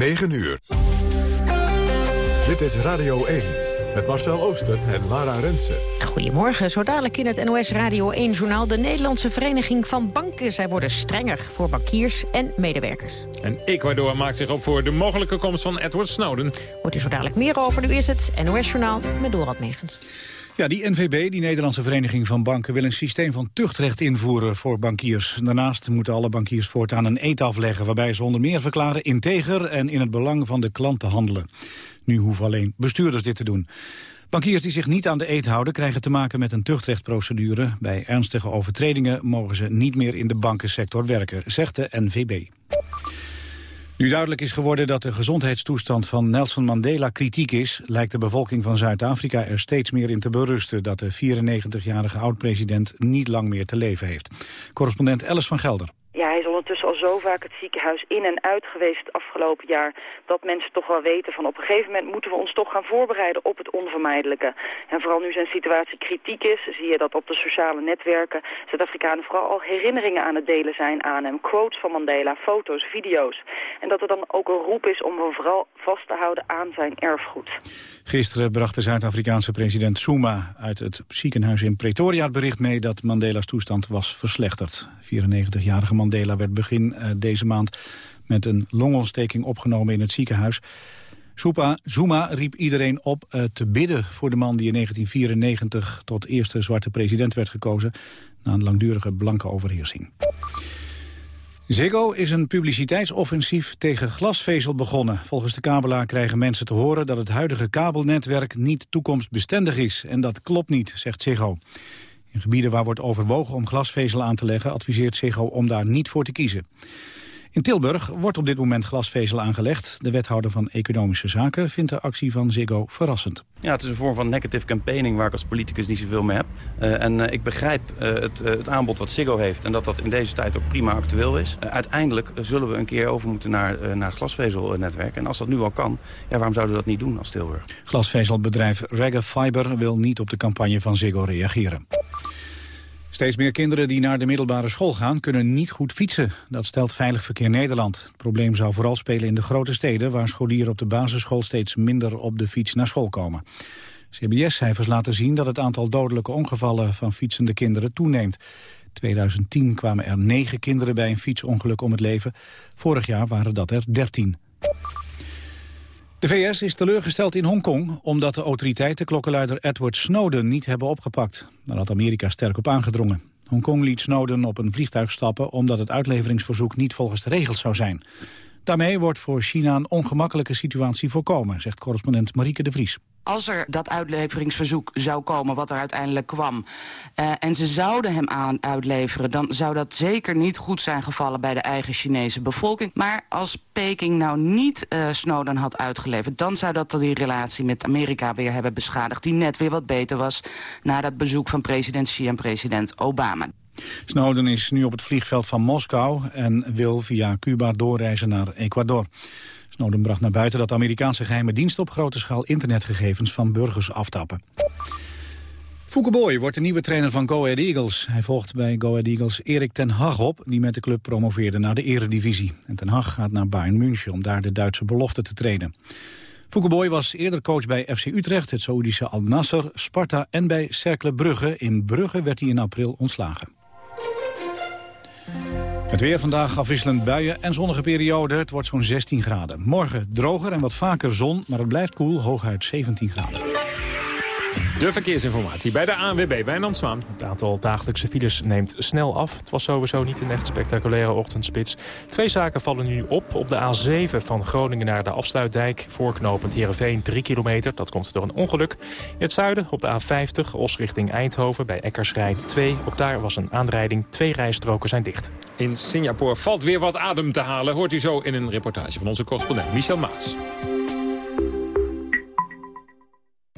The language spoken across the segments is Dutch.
9 uur. Dit is Radio 1 met Marcel Ooster en Lara Rensen. Goedemorgen, zo dadelijk in het NOS Radio 1-journaal... de Nederlandse Vereniging van Banken. Zij worden strenger voor bankiers en medewerkers. En Ecuador maakt zich op voor de mogelijke komst van Edward Snowden. Hoort u zo dadelijk meer over. Nu is het NOS-journaal met Dorad Megens. Ja, die NVB, die Nederlandse Vereniging van Banken... wil een systeem van tuchtrecht invoeren voor bankiers. Daarnaast moeten alle bankiers voortaan een eet afleggen... waarbij ze onder meer verklaren integer en in het belang van de klant te handelen. Nu hoeven alleen bestuurders dit te doen. Bankiers die zich niet aan de eet houden krijgen te maken met een tuchtrechtprocedure. Bij ernstige overtredingen mogen ze niet meer in de bankensector werken, zegt de NVB. Nu duidelijk is geworden dat de gezondheidstoestand van Nelson Mandela kritiek is... lijkt de bevolking van Zuid-Afrika er steeds meer in te berusten... dat de 94-jarige oud-president niet lang meer te leven heeft. Correspondent Ellis van Gelder. Ja, ondertussen al zo vaak het ziekenhuis in en uit geweest het afgelopen jaar... dat mensen toch wel weten van op een gegeven moment moeten we ons toch gaan voorbereiden op het onvermijdelijke. En vooral nu zijn situatie kritiek is, zie je dat op de sociale netwerken Zuid-Afrikanen vooral al herinneringen aan het delen zijn aan hem. Quotes van Mandela, foto's, video's. En dat er dan ook een roep is om vooral vast te houden aan zijn erfgoed. Gisteren bracht de Zuid-Afrikaanse president Zuma uit het ziekenhuis in Pretoria het bericht mee dat Mandela's toestand was verslechterd. 94-jarige Mandela werd begin uh, deze maand met een longontsteking opgenomen in het ziekenhuis. Zuma, Zuma riep iedereen op uh, te bidden voor de man die in 1994 tot eerste zwarte president werd gekozen na een langdurige blanke overheersing. Ziggo is een publiciteitsoffensief tegen glasvezel begonnen. Volgens de kabelaar krijgen mensen te horen dat het huidige kabelnetwerk niet toekomstbestendig is. En dat klopt niet, zegt Ziggo. In gebieden waar wordt overwogen om glasvezel aan te leggen... adviseert Ziggo om daar niet voor te kiezen. In Tilburg wordt op dit moment glasvezel aangelegd. De wethouder van Economische Zaken vindt de actie van Ziggo verrassend. Ja, het is een vorm van negative campaigning waar ik als politicus niet zoveel mee heb. Uh, en uh, ik begrijp uh, het, het, aanbod wat Ziggo heeft en dat dat in deze tijd ook prima actueel is. uiteindelijk zullen we een keer over moeten naar, naar het glasvezelnetwerk. En als dat nu al kan, ja, waarom zouden we dat niet doen als Tilburg? Glasvezelbedrijf Regga Fiber wil niet op de campagne van Ziggo reageren. Steeds meer kinderen die naar de middelbare school gaan kunnen niet goed fietsen. Dat stelt Veilig Verkeer Nederland. Het probleem zou vooral spelen in de grote steden... waar scholieren op de basisschool steeds minder op de fiets naar school komen. CBS-cijfers laten zien dat het aantal dodelijke ongevallen van fietsende kinderen toeneemt. 2010 kwamen er negen kinderen bij een fietsongeluk om het leven. Vorig jaar waren dat er 13. De VS is teleurgesteld in Hongkong omdat de autoriteiten klokkenluider Edward Snowden niet hebben opgepakt. Daar had Amerika sterk op aangedrongen. Hongkong liet Snowden op een vliegtuig stappen omdat het uitleveringsverzoek niet volgens de regels zou zijn. Daarmee wordt voor China een ongemakkelijke situatie voorkomen, zegt correspondent Marieke de Vries. Als er dat uitleveringsverzoek zou komen, wat er uiteindelijk kwam... Uh, en ze zouden hem aan uitleveren... dan zou dat zeker niet goed zijn gevallen bij de eigen Chinese bevolking. Maar als Peking nou niet uh, Snowden had uitgeleverd... dan zou dat die relatie met Amerika weer hebben beschadigd... die net weer wat beter was na dat bezoek van president Xi en president Obama. Snowden is nu op het vliegveld van Moskou en wil via Cuba doorreizen naar Ecuador. Snowden bracht naar buiten dat de Amerikaanse geheime dienst op grote schaal internetgegevens van burgers aftappen. Fouke Boy wordt de nieuwe trainer van Go Ahead Eagles. Hij volgt bij Go Ahead Eagles Erik ten Hag op, die met de club promoveerde naar de eredivisie. En ten Hag gaat naar Bayern München om daar de Duitse belofte te trainen. Fouke Boy was eerder coach bij FC Utrecht, het Saoedische Al Nasser, Sparta en bij Cercle Brugge. In Brugge werd hij in april ontslagen. Het weer vandaag afwisselend buien en zonnige periode. Het wordt zo'n 16 graden. Morgen droger en wat vaker zon, maar het blijft koel, hooguit 17 graden. De verkeersinformatie bij de ANWB Wijnand Zwaan. Het aantal dagelijkse files neemt snel af. Het was sowieso niet een echt spectaculaire ochtendspits. Twee zaken vallen nu op. Op de A7 van Groningen naar de Afsluitdijk... voorknopend Heerenveen 3 kilometer. Dat komt door een ongeluk. In het zuiden op de A50 Os richting Eindhoven bij Eckersrijd 2. Ook daar was een aanrijding. Twee rijstroken zijn dicht. In Singapore valt weer wat adem te halen. Hoort u zo in een reportage van onze correspondent Michel Maas.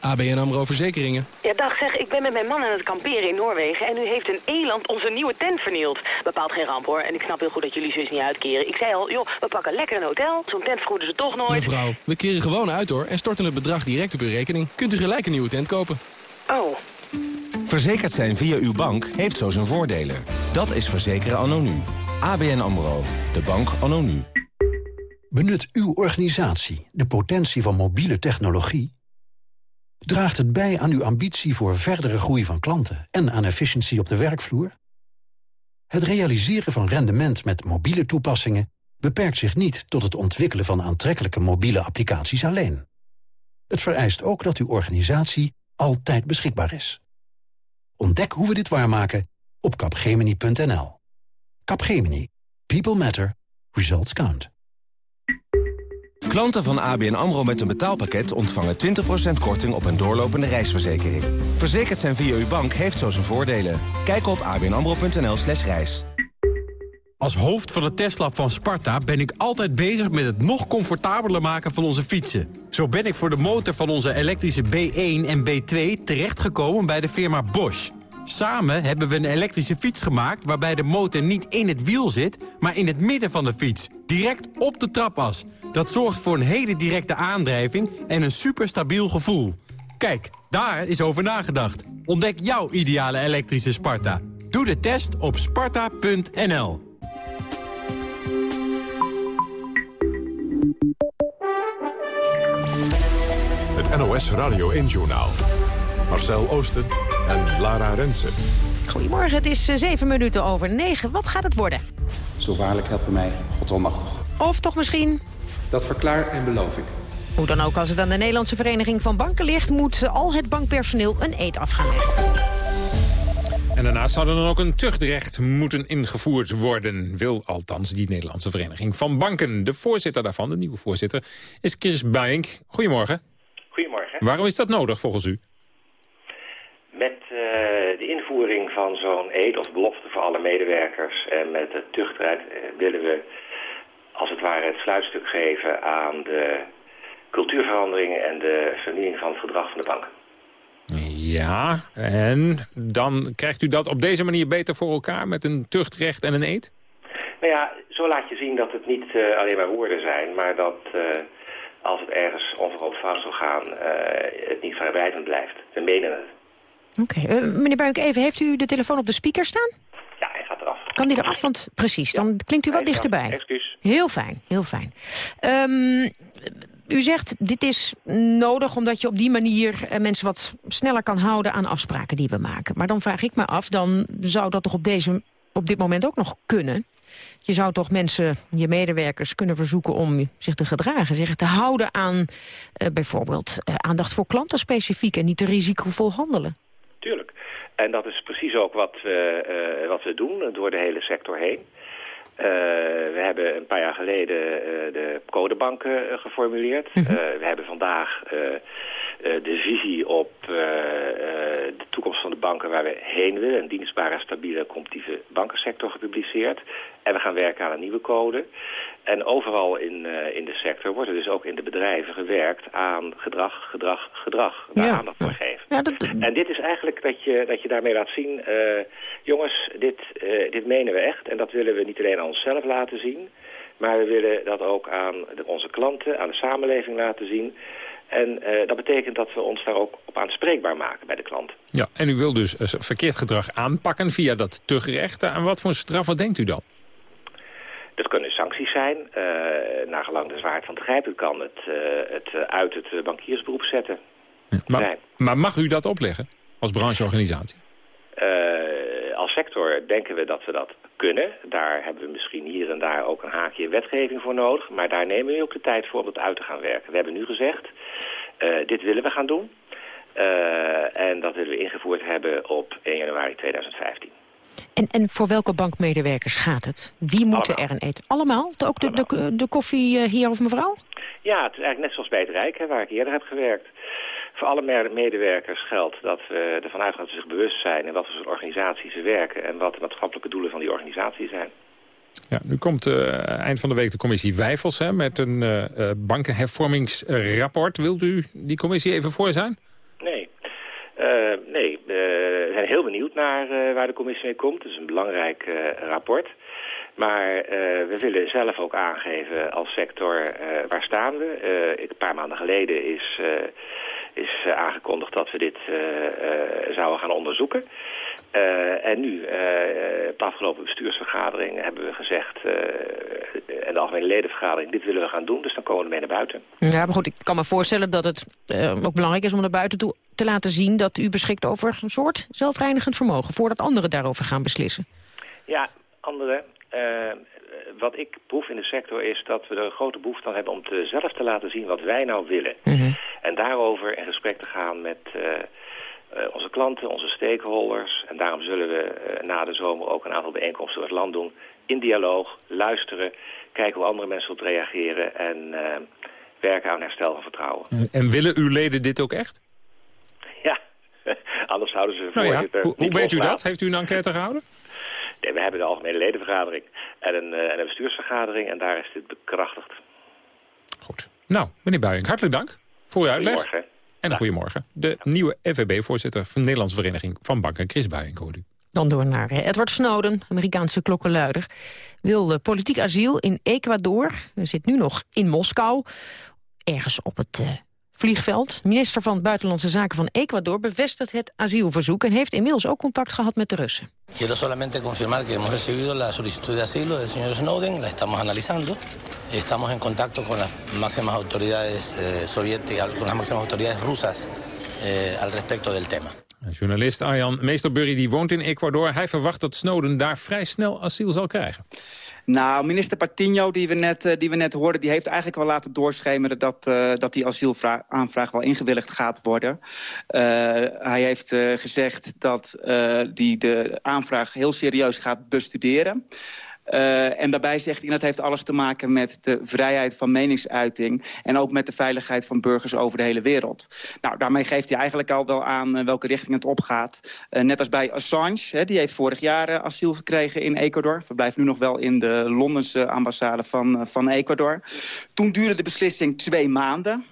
ABN AMRO Verzekeringen. Ja, dag zeg, ik ben met mijn man aan het kamperen in Noorwegen... en nu heeft een eland onze nieuwe tent vernield. Bepaalt geen ramp, hoor. En ik snap heel goed dat jullie zus niet uitkeren. Ik zei al, joh, we pakken lekker een hotel. Zo'n tent vergoeden ze toch nooit. Mevrouw, we keren gewoon uit, hoor. En storten het bedrag direct op uw rekening. Kunt u gelijk een nieuwe tent kopen. Oh. Verzekerd zijn via uw bank heeft zo zijn voordelen. Dat is verzekeren anno nu. ABN AMRO. De bank anno nu. Benut uw organisatie de potentie van mobiele technologie Draagt het bij aan uw ambitie voor verdere groei van klanten en aan efficiëntie op de werkvloer? Het realiseren van rendement met mobiele toepassingen beperkt zich niet tot het ontwikkelen van aantrekkelijke mobiele applicaties alleen. Het vereist ook dat uw organisatie altijd beschikbaar is. Ontdek hoe we dit waarmaken op capgemini.nl. Capgemini. People matter. Results count. Klanten van ABN AMRO met een betaalpakket ontvangen 20% korting op een doorlopende reisverzekering. Verzekerd zijn via uw bank heeft zo zijn voordelen. Kijk op abnamro.nl slash reis. Als hoofd van het testlab van Sparta ben ik altijd bezig met het nog comfortabeler maken van onze fietsen. Zo ben ik voor de motor van onze elektrische B1 en B2 terechtgekomen bij de firma Bosch. Samen hebben we een elektrische fiets gemaakt waarbij de motor niet in het wiel zit, maar in het midden van de fiets. Direct op de trapas. Dat zorgt voor een hele directe aandrijving en een superstabiel gevoel. Kijk, daar is over nagedacht. Ontdek jouw ideale elektrische Sparta. Doe de test op sparta.nl. Het NOS Radio 1 Journaal. Marcel Oosten en Lara Rensen. Goedemorgen, het is eh, zeven minuten over negen. Wat gaat het worden? Zo waarlijk helpen mij, God almachtig. Of toch misschien... Dat verklaar en beloof ik. Hoe dan ook, als het aan de Nederlandse Vereniging van Banken ligt... moet al het bankpersoneel een eet af gaan leggen. En daarnaast zou er dan ook een tuchtrecht moeten ingevoerd worden. Wil althans die Nederlandse Vereniging van Banken. De voorzitter daarvan, de nieuwe voorzitter, is Chris Buink. Goedemorgen. Goedemorgen. Waarom is dat nodig volgens u? Met uh, de invoering van zo'n eed of belofte voor alle medewerkers... en met het tuchtrecht uh, willen we als het ware het sluitstuk geven aan de cultuurveranderingen en de vernieuwing van het gedrag van de banken. Ja, en dan krijgt u dat op deze manier beter voor elkaar met een tuchtrecht en een eed? Nou ja, zo laat je zien dat het niet uh, alleen maar woorden zijn, maar dat uh, als het ergens onverhoopt fout zou gaan, het niet vrijblijvend blijft. We menen het. Oké, okay. meneer Buink, even, heeft u de telefoon op de speaker staan? Ja, hij gaat eraf. Kan die eraf? Want precies, dan klinkt u wat dichterbij. Excuus. Heel fijn, heel fijn. Um, u zegt, dit is nodig omdat je op die manier mensen wat sneller kan houden aan afspraken die we maken. Maar dan vraag ik me af, dan zou dat toch op, deze, op dit moment ook nog kunnen? Je zou toch mensen, je medewerkers, kunnen verzoeken om zich te gedragen. Zich te houden aan uh, bijvoorbeeld uh, aandacht voor klanten specifiek en niet te risicovol handelen. En dat is precies ook wat we, uh, wat we doen door de hele sector heen. Uh, we hebben een paar jaar geleden uh, de codebanken uh, geformuleerd. -hmm. we hebben vandaag de visie op de toekomst van de banken waar we heen willen. Een dienstbare, stabiele, competitieve bankensector gepubliceerd. En we gaan werken aan een nieuwe code. En overal in, in de sector wordt er dus ook in de bedrijven gewerkt aan gedrag, gedrag, gedrag. Daar ja. aandacht voor geven. Ja, dat... En dit is eigenlijk dat je, dat je daarmee laat zien... jongens, dit, dit menen we echt. En dat willen we niet alleen aan onszelf laten zien... maar we willen dat ook aan de, onze klanten, aan de samenleving laten zien... En uh, dat betekent dat we ons daar ook op aanspreekbaar maken bij de klant. Ja, en u wil dus verkeerd gedrag aanpakken via dat tuchtrecht. Aan wat voor straffen denkt u dan? Dat kunnen sancties zijn. Uh, naar gelang de zwaard van het grijp. U kan het, het uit het bankiersberoep zetten. Ja, maar, maar, mag u dat opleggen als brancheorganisatie? als sector denken we dat we dat kunnen. Daar hebben we misschien hier en daar ook een haakje wetgeving voor nodig. Maar daar nemen we ook de tijd voor om het uit te gaan werken. We hebben nu gezegd, dit willen we gaan doen. En dat willen we ingevoerd hebben op 1 januari 2015. En, en voor welke bankmedewerkers gaat het? Wie moeten er een eten? Allemaal? Ook de, de, de koffie uh, heer of mevrouw? Ja, het is eigenlijk net zoals bij het Rijk, hè, waar ik eerder heb gewerkt. Voor alle medewerkers geldt dat we ervan uitgaan dat ze zich bewust zijn... in wat voor soort organisaties ze werken... en wat de maatschappelijke doelen van die organisatie zijn. Ja, nu komt uh, eind van de week de commissie Wijfels hè, met een uh, bankenhervormingsrapport. Wilt u die commissie even voor zijn? Nee. Uh, nee, benieuwd naar waar de commissie mee komt. Het is een belangrijk rapport. Maar we willen zelf ook aangeven als sector waar staan we. een paar maanden geleden is is uh, aangekondigd dat we dit uh, uh, zouden gaan onderzoeken. en nu, op de afgelopen bestuursvergadering, hebben we gezegd... en de algemene ledenvergadering, dit willen we gaan doen. Dus dan komen we ermee naar buiten. Ja, maar goed, ik kan me voorstellen dat het ook belangrijk is om naar buiten toe te laten zien... dat u beschikt over een soort zelfreinigend vermogen... voordat anderen daarover gaan beslissen. Ja, anderen wat ik proef in de sector is dat we er een grote behoefte aan hebben om te zelf te laten zien wat wij nou willen. Mhm. En daarover in gesprek te gaan met uh, uh, onze klanten, onze stakeholders. En daarom zullen we uh, na de zomer ook een aantal bijeenkomsten door het land doen. In dialoog, luisteren, kijken hoe andere mensen op reageren en werken aan herstel van vertrouwen. En willen uw leden dit ook echt? Ja, anders houden ze nou voorzitter ja. Hoe, hoe weet u dat? Heeft u een enquête gehouden? We hebben de algemene ledenvergadering en een, uh, en een bestuursvergadering en daar is dit bekrachtigd. Goed. Nou, meneer Buijink, hartelijk dank voor uw uitleg. Goedemorgen. En een goedemorgen. De nieuwe FVB-voorzitter van de Nederlandse Vereniging van Banken, Chris Buijink, hoort u. Dan door naar eh, Edward Snowden, Amerikaanse klokkenluider. Wil politiek asiel in Ecuador. Hij zit nu nog in Moskou. Ergens op het uh, vliegveld. Minister van Buitenlandse Zaken van Ecuador bevestigt het asielverzoek... en heeft inmiddels ook contact gehad met de Russen. Quiero solamente confirmar que hemos recibido la solicitud de asilo del señor Snowden, la estamos analizando. Estamos en contacto con las máximas autoridades eh, soviéticas, con las máximas autoridades rusas eh, al respecto del tema. Journalist Arjan Meesterburry die woont in Ecuador. Hij verwacht dat Snowden daar vrij snel asiel zal krijgen. Nou, minister Patinho, die we net, uh, die we net hoorden... die heeft eigenlijk wel laten doorschemeren... dat, uh, dat die asielaanvraag wel ingewilligd gaat worden. Uh, hij heeft gezegd dat hij de aanvraag heel serieus gaat bestuderen. Uh, en daarbij zegt hij dat heeft alles te maken met de vrijheid van meningsuiting... en ook met de veiligheid van burgers over de hele wereld. Nou, daarmee geeft hij eigenlijk al wel aan uh, welke richting het opgaat. Uh, net als bij Assange, hè, die heeft vorig jaar asiel gekregen in Ecuador. Verblijft nu nog wel in de Londense ambassade van, van Ecuador. Toen duurde de beslissing twee maanden...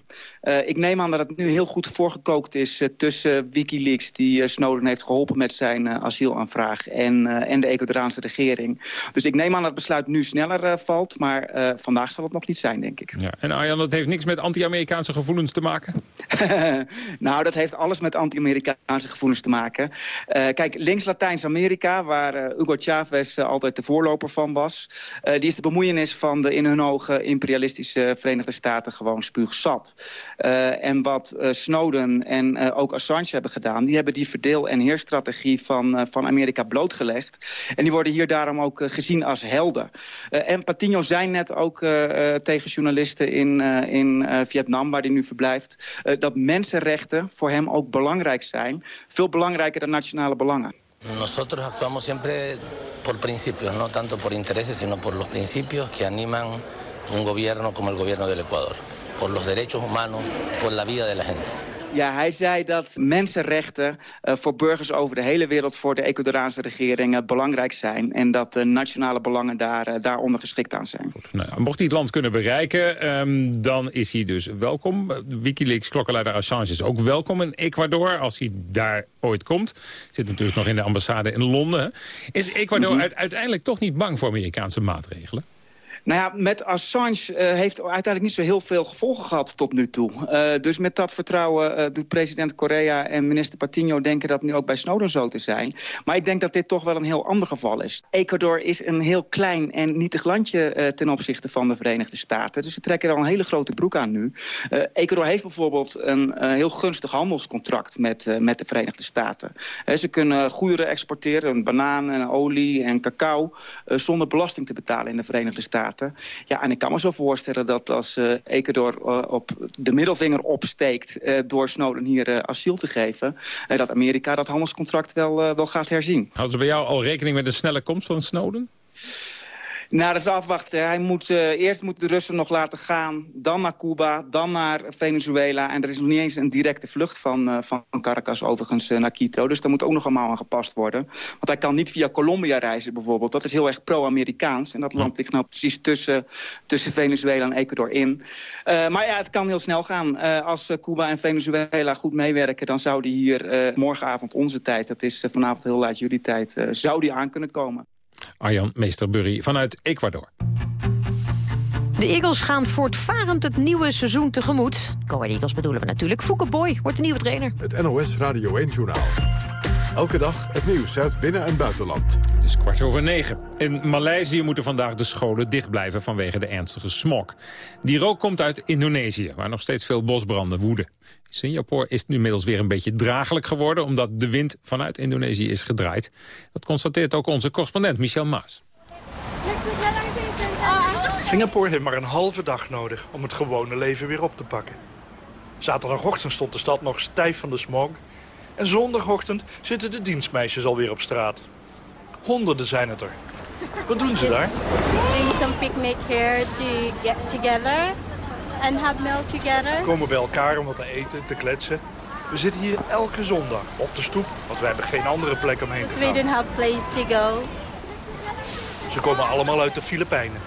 Uh, ik neem aan dat het nu heel goed voorgekookt is uh, tussen Wikileaks... die uh, Snowden heeft geholpen met zijn asielaanvraag... En, en de Ecuadoraanse regering. Dus ik neem aan dat het besluit nu sneller valt... maar vandaag zal het nog niet zijn, denk ik. Ja. En Arjan, dat heeft niks met anti-Amerikaanse gevoelens te maken? nou, dat heeft alles met anti-Amerikaanse gevoelens te maken. kijk, links Latijns-Amerika, waar Hugo Chavez altijd de voorloper van was... die is de bemoeienis van de in hun ogen imperialistische Verenigde Staten gewoon spuugzat. Uh, en wat uh, Snowden en uh, ook Assange hebben gedaan... die hebben die verdeel- en heerstrategie van, van Amerika blootgelegd. En die worden hier daarom ook gezien als helden. en Patinho zei net ook tegen journalisten in, in Vietnam... waar hij nu verblijft... dat mensenrechten voor hem ook belangrijk zijn. Veel belangrijker dan nationale belangen. Nosotros actuamos siempre por principios, no tanto por intereses, sino por los principios que animan un gobierno como el gobierno del Ecuador. Por los derechos humanos, por la vida de la gente. Ja, hij zei dat mensenrechten uh, voor burgers over de hele wereld... voor de Ecuadoraanse regering uh, belangrijk zijn. En dat de nationale belangen daar, uh, daaronder geschikt aan zijn. Nou, mocht hij het land kunnen bereiken, um, dan is hij dus welkom. Wikileaks klokkenleider Assange is ook welkom in Ecuador... als hij daar ooit komt. Zit natuurlijk nog in de ambassade in Londen. Is Ecuador mm -hmm. uiteindelijk toch niet bang voor Amerikaanse maatregelen? Nou ja, met Assange uh, heeft uiteindelijk niet zo heel veel gevolgen gehad tot nu toe. Uh, dus met dat vertrouwen uh, doet president Correa en minister Patinho denken dat nu ook bij Snowden zo te zijn. Maar ik denk dat dit toch wel een heel ander geval is. Ecuador is een heel klein en nietig landje ten opzichte van de Verenigde Staten. Dus ze trekken er al een hele grote broek aan nu. Ecuador heeft bijvoorbeeld een heel gunstig handelscontract met, met de Verenigde Staten. ze kunnen goederen exporteren, banaan en olie en cacao, zonder belasting te betalen in de Verenigde Staten. Ja, en ik kan me zo voorstellen dat als uh, Ecuador uh, op de middelvinger opsteekt... Uh, door Snowden hier asiel te geven... dat Amerika dat handelscontract wel, wel gaat herzien. Hadden ze bij jou al rekening met een snelle komst van Snowden? Nou, dat is afwachten. Hij moet, uh, eerst moeten de Russen nog laten gaan. Dan naar Cuba, dan naar Venezuela. En er is nog niet eens een directe vlucht van, uh, van Caracas overigens uh, naar Quito. Dus daar moet ook nog allemaal aan gepast worden. Want hij kan niet via Colombia reizen bijvoorbeeld. Dat is heel erg pro-Amerikaans. En dat land ligt nou precies tussen, tussen Venezuela en Ecuador in. maar ja, het kan heel snel gaan. als Cuba en Venezuela goed meewerken... dan zou die hier morgenavond onze tijd... dat is vanavond heel laat jullie tijd... zou die aan kunnen komen. Arjan Meesterburry vanuit Ecuador. De Eagles gaan voortvarend het nieuwe seizoen tegemoet. Go Eagles bedoelen we natuurlijk. Fouke Boy wordt de nieuwe trainer. Het NOS Radio 1-journaal. Elke dag het nieuws uit binnen- en buitenland. Het is kwart over negen. In Maleisië moeten vandaag de scholen dicht blijven vanwege de ernstige smog. Die rook komt uit Indonesië, waar nog steeds veel bosbranden woeden. Singapore is nu inmiddels weer een beetje dragelijk geworden... omdat de wind vanuit Indonesië is gedraaid. Dat constateert ook onze correspondent Michel Maas. Singapore heeft maar een halve dag nodig om het gewone leven weer op te pakken. Zaterdagochtend stond de stad nog stijf van de smog... en zondagochtend zitten de dienstmeisjes alweer op straat. Honderden zijn het er. Wat doen ze daar? Doing some picnic here to get together and have meal together. We komen bij elkaar om wat te eten, te kletsen. We zitten hier elke zondag op de stoep, want wij hebben geen andere plek om heen te gaan. We don't have place to go. Ze komen allemaal uit de Filipijnen.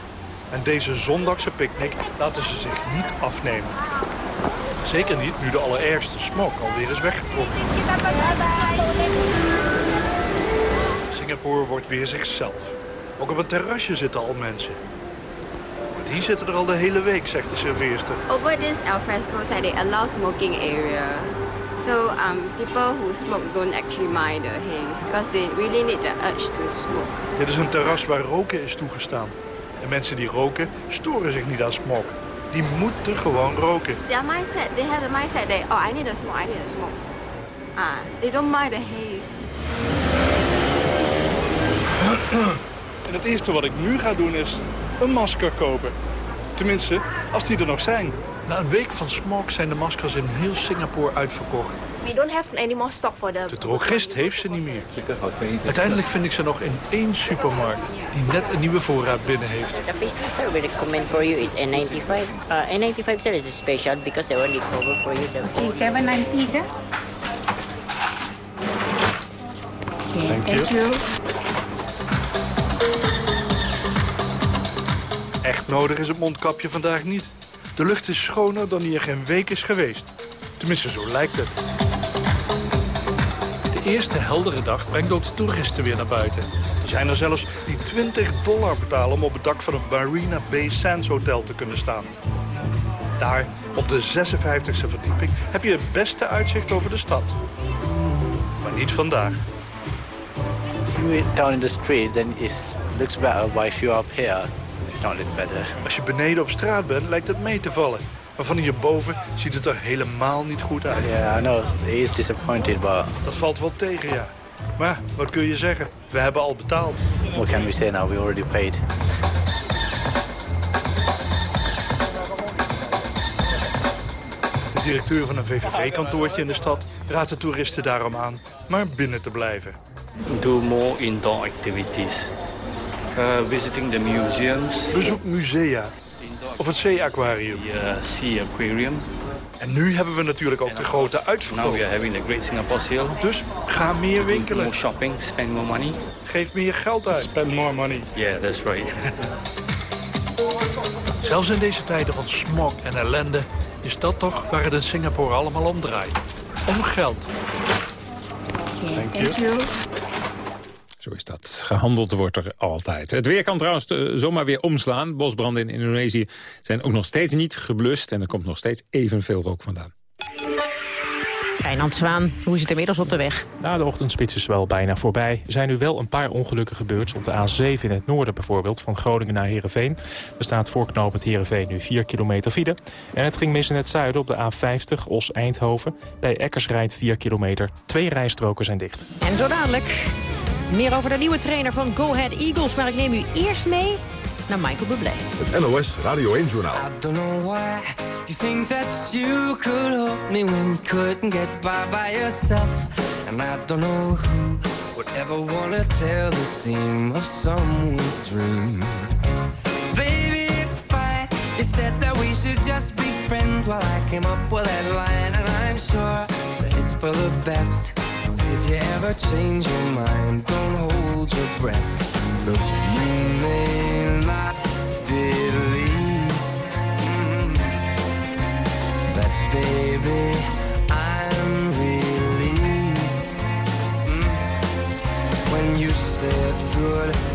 En deze zondagse picknick laten ze zich niet afnemen. Zeker niet nu de allerergste smog alweer is weggetrokken. Singapore wordt weer zichzelf. Ook op het terrasje zitten al mensen. Die zitten er al de hele week, zegt de serveerster. Over this alfresco side, they allow smoking area. So um, people who smoke don't actually mind the haze. Because they really need the urge to smoke. Dit is een terras waar roken is toegestaan. En mensen die roken storen zich niet aan smog. Die moeten gewoon roken. Their mindset, they have the mindset that, oh, I need to smoke, I need to smoke. Ah, they don't mind the haze. En het eerste wat ik nu ga doen is een masker kopen. Tenminste, als die er nog zijn. Na een week van smog zijn de maskers in heel Singapore uitverkocht. We don't have any more stock for the... De drogist heeft ze niet meer. Uiteindelijk vind ik ze nog in één supermarkt die net een nieuwe voorraad binnen heeft. The face mask we recommend for you is N95. Uh, N95 is a special because they only cover for you the... Okay, 790 sir. Thank you. Thank you. Echt nodig is het mondkapje vandaag niet. De lucht is schoner dan die er geen week is geweest. Tenminste, zo lijkt het. De eerste heldere dag brengt ook de toeristen weer naar buiten. Er zijn er zelfs die 20 dollar betalen om op het dak van het Marina Bay Sands Hotel te kunnen staan. Daar, op de 56e verdieping, heb je het beste uitzicht over de stad. Maar niet vandaag. If you went down in the street, then it looks better. But if you're up here, better. Als je beneden op straat bent, lijkt het mee te vallen. Maar van hierboven ziet het er helemaal niet goed uit. Yeah, I know. It is disappointed, but... Dat valt wel tegen, ja. Maar wat kun je zeggen? We hebben al betaald. What can we say now? We already paid. De directeur van een VVV-kantoortje in de stad raadt de toeristen daarom aan maar binnen te blijven. Do more indoor activities. Uh, visiting the museums. Bezoek musea. Of het zeeaquarium. The uh, Sea Aquarium. En nu hebben we natuurlijk ook de grote uitverkoop. Now we are having the Great Singapore Sale. Dus ga meer winkelen. More shopping, spend more money. Geef meer geld uit. Spend more money. Yeah, that's right. Zelfs in deze tijden van smog en ellende is dat toch waar het in Singapore allemaal om draait. Om geld. Okay, thank you. Zo is dat. Gehandeld wordt er altijd. Het weer kan trouwens uh, zomaar weer omslaan. Bosbranden in Indonesië zijn ook nog steeds niet geblust... en er komt nog steeds evenveel rook vandaan. Wijnand Zwaan, hoe is het inmiddels op de weg? Na de ochtendspits is wel bijna voorbij. Er zijn nu wel een paar ongelukken gebeurd. Op de A7 in het noorden bijvoorbeeld, van Groningen naar Heerenveen. Er staat voorknopend Heerenveen nu 4 kilometer file. En het ging mis in het zuiden op de A50 Os-Eindhoven. Bij Eckersrijd 4 kilometer. Twee rijstroken zijn dicht. En zo dadelijk meer over de nieuwe trainer van Go Ahead Eagles. Maar ik neem u eerst mee naar Michael Bublé. Het NOS Radio 1 Journaal. I don't know why you think that you could help me when you couldn't get by by yourself. And I don't know who would ever want to tell the seam of someone's dream. You said that we should just be friends while I came up with that line, and I'm sure that it's for the best. If you ever change your mind, don't hold your breath. Look, you may not believe mm, that, baby. I'm relieved mm, when you said goodbye.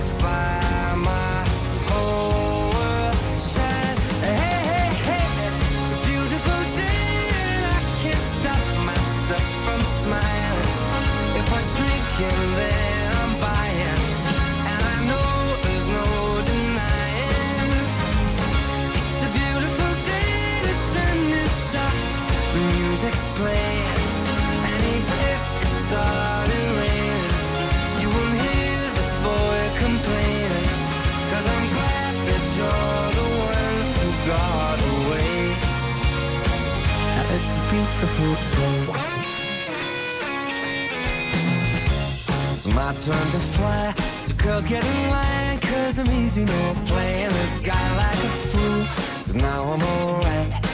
Beautiful. It's my turn to fly. So girls get in line, cause I'm easy, no playing this guy like a fool. Now I'm alright.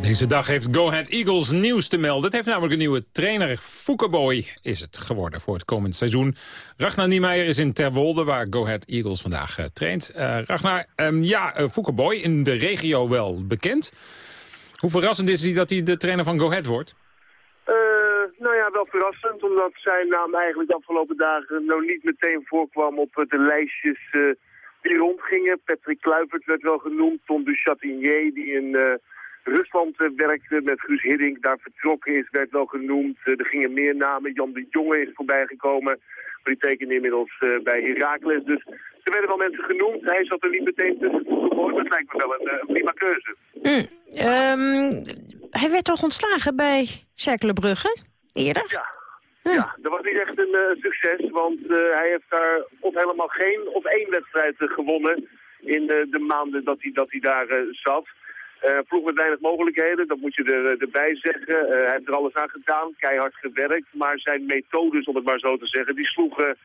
Deze dag heeft Go Ahead Eagles nieuws te melden. Het heeft namelijk een nieuwe trainer. Foukeboy is het geworden voor het komend seizoen. Ragnar Niemeyer is in Terwolde, waar Go Ahead Eagles vandaag eh, traint. Eh, Ragnar, ehm, ja, uh, in de regio wel bekend. Hoe verrassend is hij dat hij de trainer van Go Ahead wordt? Nou ja, wel verrassend, omdat zijn naam eigenlijk de afgelopen dagen nou niet meteen voorkwam op de lijstjes die rondgingen. Patrick Kluivert werd wel genoemd, Ton du Chatinier, die eh, Rusland eh, werkte met Guus Hiddink, daar vertrokken is, werd wel genoemd. Eh, er gingen meer namen, Jan de Jonge is voorbijgekomen, maar die tekende inmiddels eh, bij Heracles. Dus er werden wel mensen genoemd, hij zat er niet meteen tussen. Maar dat lijkt me wel een, prima keuze. Mm, ehm, hij werd toch ontslagen bij Cercle Brugge eerder? Ja. Ja, dat was niet echt een succes, want hij heeft daar of helemaal geen of één wedstrijd gewonnen in de maanden dat hij, dat hij daar zat. Eh ploeg met weinig mogelijkheden, dat moet je er, eh, erbij zeggen. Eh, hij heeft er alles aan gedaan, keihard gewerkt, maar zijn methodes, om het maar zo te zeggen, die sloegen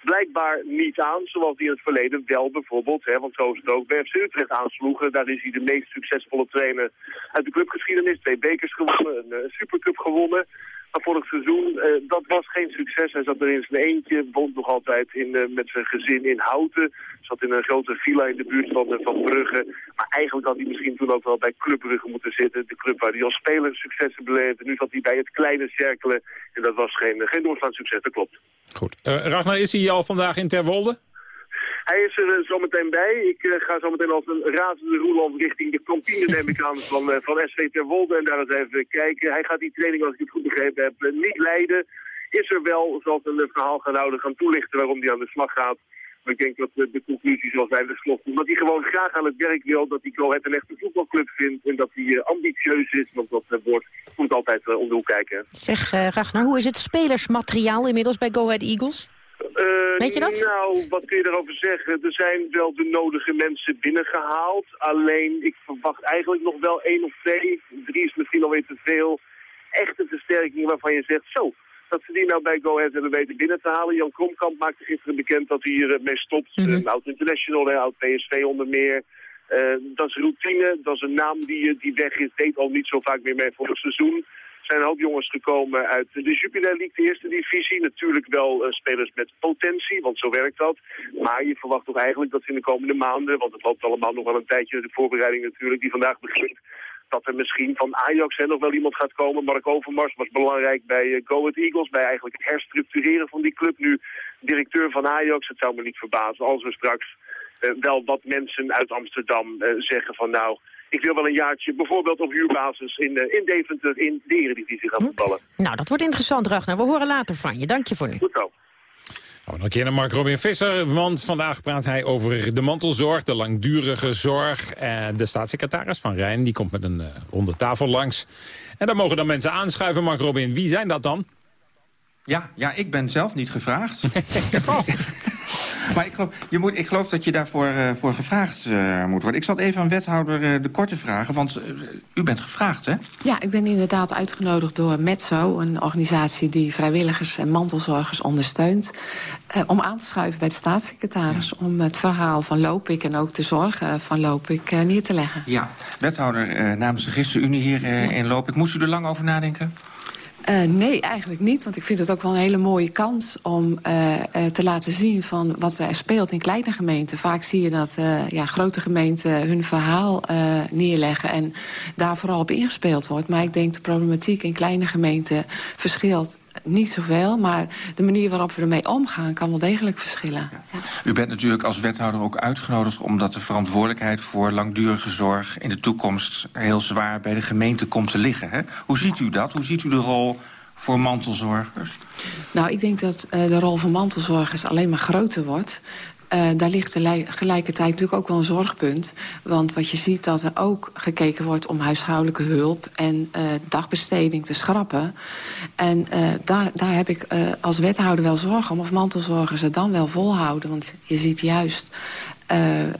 blijkbaar niet aan, zoals die in het verleden wel bijvoorbeeld, hè, want zo is het ook, bij FC Utrecht aansloegen. Daar is hij de meest succesvolle trainer uit de clubgeschiedenis. Twee bekers gewonnen, een eh, supercup gewonnen. Maar vorig seizoen, eh, dat was geen succes. Hij zat er in zijn eentje, woont nog altijd in, eh, met zijn gezin in Houten. Zat in een grote villa in de buurt van, eh, van Brugge. Maar eigenlijk had hij misschien toen ook wel bij Club Brugge moeten zitten. De club waar hij als speler successen beleefde. Nu zat hij bij het kleine cirkelen. En dat was geen, geen doorslaand succes, dat klopt. Goed. Ragnar, is hij al vandaag in Terwolde? Hij is er eh, zometeen bij. Ik eh, ga zometeen als een razende roeland richting de kantine, neem ik aan, van, eh, van SV Terwolde. En daar eens even kijken. Hij gaat die training, als ik het goed begrepen heb, niet leiden. Is er wel, zal het een eh, verhaal gaan houden, gaan toelichten waarom hij aan de slag gaat. Maar ik denk dat de conclusie zoals wij besloten, omdat hij gewoon graag aan het werk wil, dat hij Go Ahead een echte voetbalclub vindt en dat hij ambitieus is, want dat woord moet altijd om de hoek kijken. Zeg, eh Ragnar, hoe is het spelersmateriaal inmiddels bij Go Ahead Eagles? Eh, Weet je dat? Nou, wat kun je daarover zeggen? Er zijn wel de nodige mensen binnengehaald. Alleen, ik verwacht eigenlijk nog wel één of twee. Drie is misschien alweer te veel. Echte versterking waarvan je zegt, zo, dat ze die nou bij Go Ahead hebben weten binnen te halen. Jan Kromkamp maakte gisteren bekend dat hij hiermee stopt. Mhm. Een oud international, een oud PSV onder meer. Eh, dat is routine, dat is een naam die, eh, die weg is. Deed al niet zo vaak meer mee voor het seizoen. Zijn een hoop jongens gekomen uit de Jupiler League, de eerste divisie. Natuurlijk wel eh, spelers met potentie, want zo werkt dat. Maar je verwacht toch eigenlijk dat in de komende maanden... want het loopt allemaal nog wel een tijdje, de voorbereiding natuurlijk, die vandaag begint... dat er misschien van Ajax hè, nog wel iemand gaat komen. Mark Overmars was belangrijk bij eh, Go Ahead Eagles... bij eigenlijk het herstructureren van die club. Nu directeur van Ajax, het zou me niet verbazen als we straks... eh, wel wat mensen uit Amsterdam zeggen van nou... Ik wil wel een jaartje bijvoorbeeld op huurbasis in, eh, in Deventer in de Eredivisie gaan voetballen. Nou, dat wordt interessant, Ragnar. We horen later van je. Dank je voor nu. Goed zo. Gaan we nog een keer naar Mark Robin Visser, want vandaag praat hij over de mantelzorg, de langdurige zorg. En de staatssecretaris van Rijn, die komt met een eh, ronde tafel langs. En daar mogen dan mensen aanschuiven, Mark Robin. Wie zijn dat dan? Ja, ja, ik ben zelf niet gevraagd. maar ik geloof, je moet, ik geloof dat je daarvoor eh, voor gevraagd eh, moet worden. Ik zal het even aan wethouder eh, De Korte vragen, want u bent gevraagd, hè? Ja, ik ben inderdaad uitgenodigd door Metso, een organisatie die vrijwilligers en mantelzorgers ondersteunt, om aan te schuiven bij de staatssecretaris, om het verhaal van Lopik en ook de zorgen van Lopik neer te leggen. Ja. Wethouder namens de GisterUnie hier in Loop. Ik moest u er lang over nadenken? Eh, nee, eigenlijk niet. Want ik vind het ook wel een hele mooie kans om eh, eh, te laten zien van wat er speelt in kleine gemeenten. Vaak zie je dat ja, grote gemeenten hun verhaal neerleggen en daar vooral op ingespeeld wordt. Maar ik denk de problematiek in kleine gemeenten verschilt niet zoveel. Maar de manier waarop we ermee omgaan kan wel degelijk verschillen. U bent natuurlijk als wethouder ook uitgenodigd... omdat de verantwoordelijkheid voor langdurige zorg in de toekomst... heel zwaar bij de gemeente komt te liggen. Hè? Hoe ziet u dat? Hoe ziet u de rol voor mantelzorgers? Nou, ik denk dat eh, de rol van mantelzorgers alleen maar groter wordt. Eh, daar ligt tegelijkertijd natuurlijk ook wel een zorgpunt. Want wat je ziet dat er ook gekeken wordt om huishoudelijke hulp... en uh, dagbesteding te schrappen. En uh, daar, daar heb ik als wethouder wel zorgen om... of mantelzorgers het dan wel volhouden. Want je ziet juist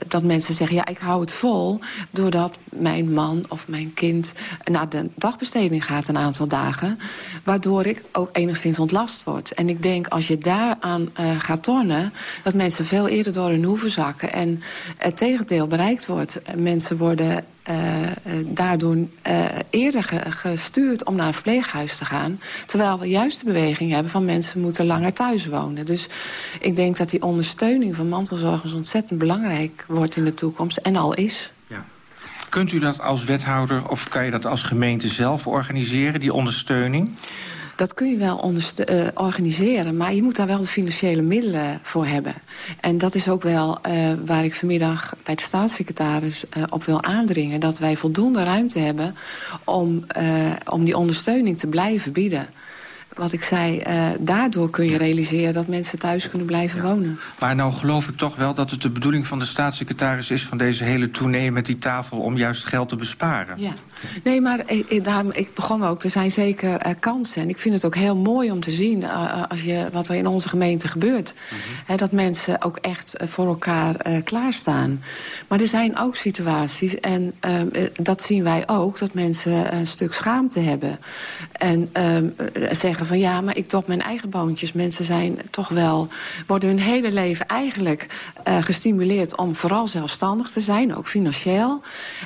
dat mensen zeggen, ja, ik hou het vol... doordat mijn man of mijn kind naar de dagbesteding gaat een aantal dagen... waardoor ik ook enigszins ontlast word. En ik denk, als je daaraan uh, gaat tornen... dat mensen veel eerder door hun hoeven zakken... en het tegendeel bereikt wordt. Mensen worden daardoor uh, eerder ge gestuurd om naar een verpleeghuis te gaan. Terwijl we juist de beweging hebben van mensen moeten langer thuis wonen. Dus ik denk dat die ondersteuning van mantelzorgers ontzettend belangrijk wordt in de toekomst. En al is. Ja. Kunt u dat als wethouder of kan je dat als gemeente zelf organiseren, die ondersteuning? Dat kun je wel uh, organiseren, maar je moet daar wel de financiële middelen voor hebben. En dat is ook wel uh, waar ik vanmiddag bij de staatssecretaris uh, op wil aandringen. Dat wij voldoende ruimte hebben om, om die ondersteuning te blijven bieden. Wat ik zei, daardoor kun je realiseren dat mensen thuis kunnen blijven ja. wonen. Maar nou geloof ik toch wel dat het de bedoeling van de staatssecretaris is... van deze hele tournee met die tafel om juist geld te besparen. Ja. Nee, maar ik, ik, daar, ik begon ook, er zijn zeker uh, kansen. En ik vind het ook heel mooi om te zien uh, als je, wat er in onze gemeente gebeurt. Mm -hmm. He, dat mensen ook echt uh, voor elkaar klaarstaan. Maar er zijn ook situaties, en dat zien wij ook... dat mensen een stuk schaamte hebben. En zeggen van ja, maar ik doe op mijn eigen boontjes. Mensen zijn toch wel, worden hun hele leven eigenlijk gestimuleerd... om vooral zelfstandig te zijn, ook financieel.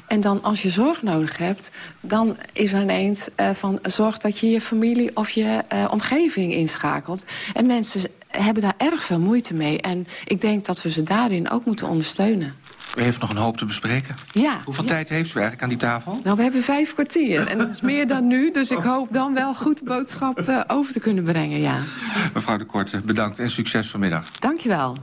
En dan als je zorg nodig hebt dan is er ineens uh, van zorg dat je je familie of je uh, omgeving inschakelt. En mensen hebben daar erg veel moeite mee. En ik denk dat we ze daarin ook moeten ondersteunen. U heeft nog een hoop te bespreken. Ja. Hoeveel ja. tijd heeft u eigenlijk aan die tafel? Nou, we hebben vijf kwartier. En dat is meer dan nu. Dus ik hoop dan wel goed de boodschap uh, over te kunnen brengen, ja. Mevrouw de Korte, bedankt en succes vanmiddag. Dank je wel.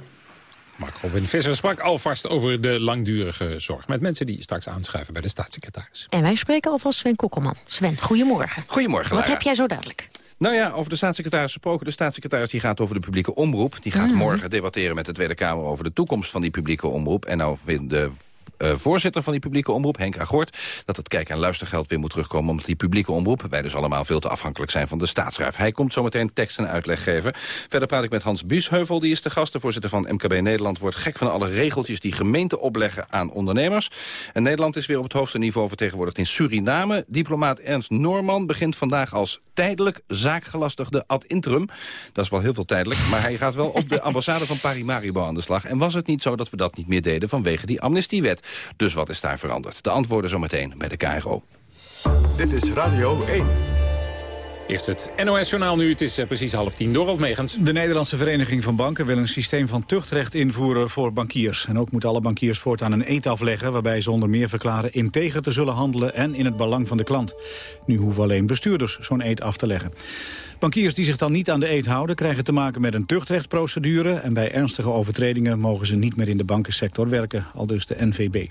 Mark Robin Visser sprak alvast over de langdurige zorg... met mensen die straks aanschuiven bij de staatssecretaris. En wij spreken alvast Sven Kokkelman. Sven, goedemorgen. Goedemorgen, Wat heb jij zo dadelijk? Nou ja, over de staatssecretaris gesproken. De staatssecretaris die gaat over de publieke omroep. Die gaat Mhm. morgen debatteren met de Tweede Kamer over de toekomst van die publieke omroep. En nou de eh, voorzitter van die publieke omroep, Henk Agort... dat het kijk- en luistergeld weer moet terugkomen... omdat die publieke omroep, wij dus allemaal veel te afhankelijk zijn van de staatsschrijf. Hij komt zometeen tekst en uitleg geven. Verder praat ik met Hans Buusheuvel, die is de gast. De voorzitter van MKB Nederland wordt gek van alle regeltjes... die gemeenten opleggen aan ondernemers. En Nederland is weer op het hoogste niveau vertegenwoordigd in Suriname. Diplomaat Ernst Noorman begint vandaag als tijdelijk zaakgelastigde ad interim. Dat is wel heel veel tijdelijk, maar hij gaat wel op de ambassade van Parimaribo aan de slag. En was het niet zo dat we dat niet meer deden vanwege die amnestiewet? Dus wat is daar veranderd? De antwoorden zometeen bij de KRO. Dit is Radio 1. Eerst het NOS-journaal nu. Het is eh, precies half tien. Dorald Megens. De Nederlandse Vereniging van Banken wil een systeem van tuchtrecht invoeren voor bankiers. En ook moeten alle bankiers voortaan een eet afleggen... waarbij ze onder meer verklaren integer te zullen handelen... en in het belang van de klant. Nu hoeven alleen bestuurders zo'n eet af te leggen. Bankiers die zich dan niet aan de eet houden... krijgen te maken met een tuchtrechtsprocedure... en bij ernstige overtredingen mogen ze niet meer in de bankensector werken, al dus de NVB.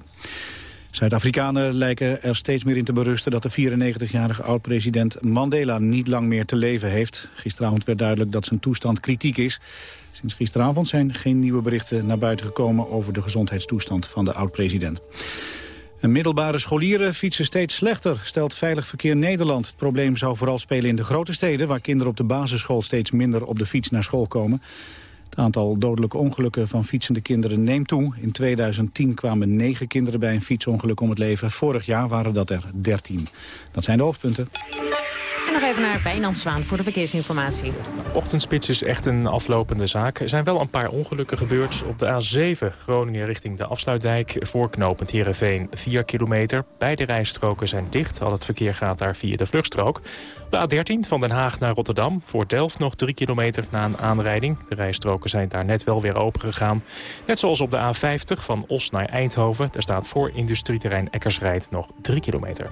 Zuid-Afrikanen lijken er steeds meer in te berusten dat de 94-jarige oud-president Mandela niet lang meer te leven heeft. Gisteravond werd duidelijk dat zijn toestand kritiek is. Sinds gisteravond zijn geen nieuwe berichten naar buiten gekomen over de gezondheidstoestand van de oud-president. En middelbare scholieren fietsen steeds slechter, stelt Veilig Verkeer Nederland. Het probleem zou vooral spelen in de grote steden... waar kinderen op de basisschool steeds minder op de fiets naar school komen. Het aantal dodelijke ongelukken van fietsende kinderen neemt toe. In 2010 kwamen negen kinderen bij een fietsongeluk om het leven. Vorig jaar waren dat er 13. Dat zijn de hoofdpunten. Nog even naar Wijnand Zwaan voor de verkeersinformatie. Ochtendspits is echt een aflopende zaak. Er zijn wel een paar ongelukken gebeurd op de A7 Groningen richting de afsluitdijk. Voorknopend Heerenveen 4 kilometer. Beide rijstroken zijn dicht. Al het verkeer gaat daar via de vluchtstrook. De A13 van Den Haag naar Rotterdam. Voor Delft nog 3 kilometer na een aanrijding. De rijstroken zijn daar net wel weer open gegaan. Net zoals op de A50 van Os naar Eindhoven. Daar staat voor industrieterrein Eckersrijd nog 3 kilometer.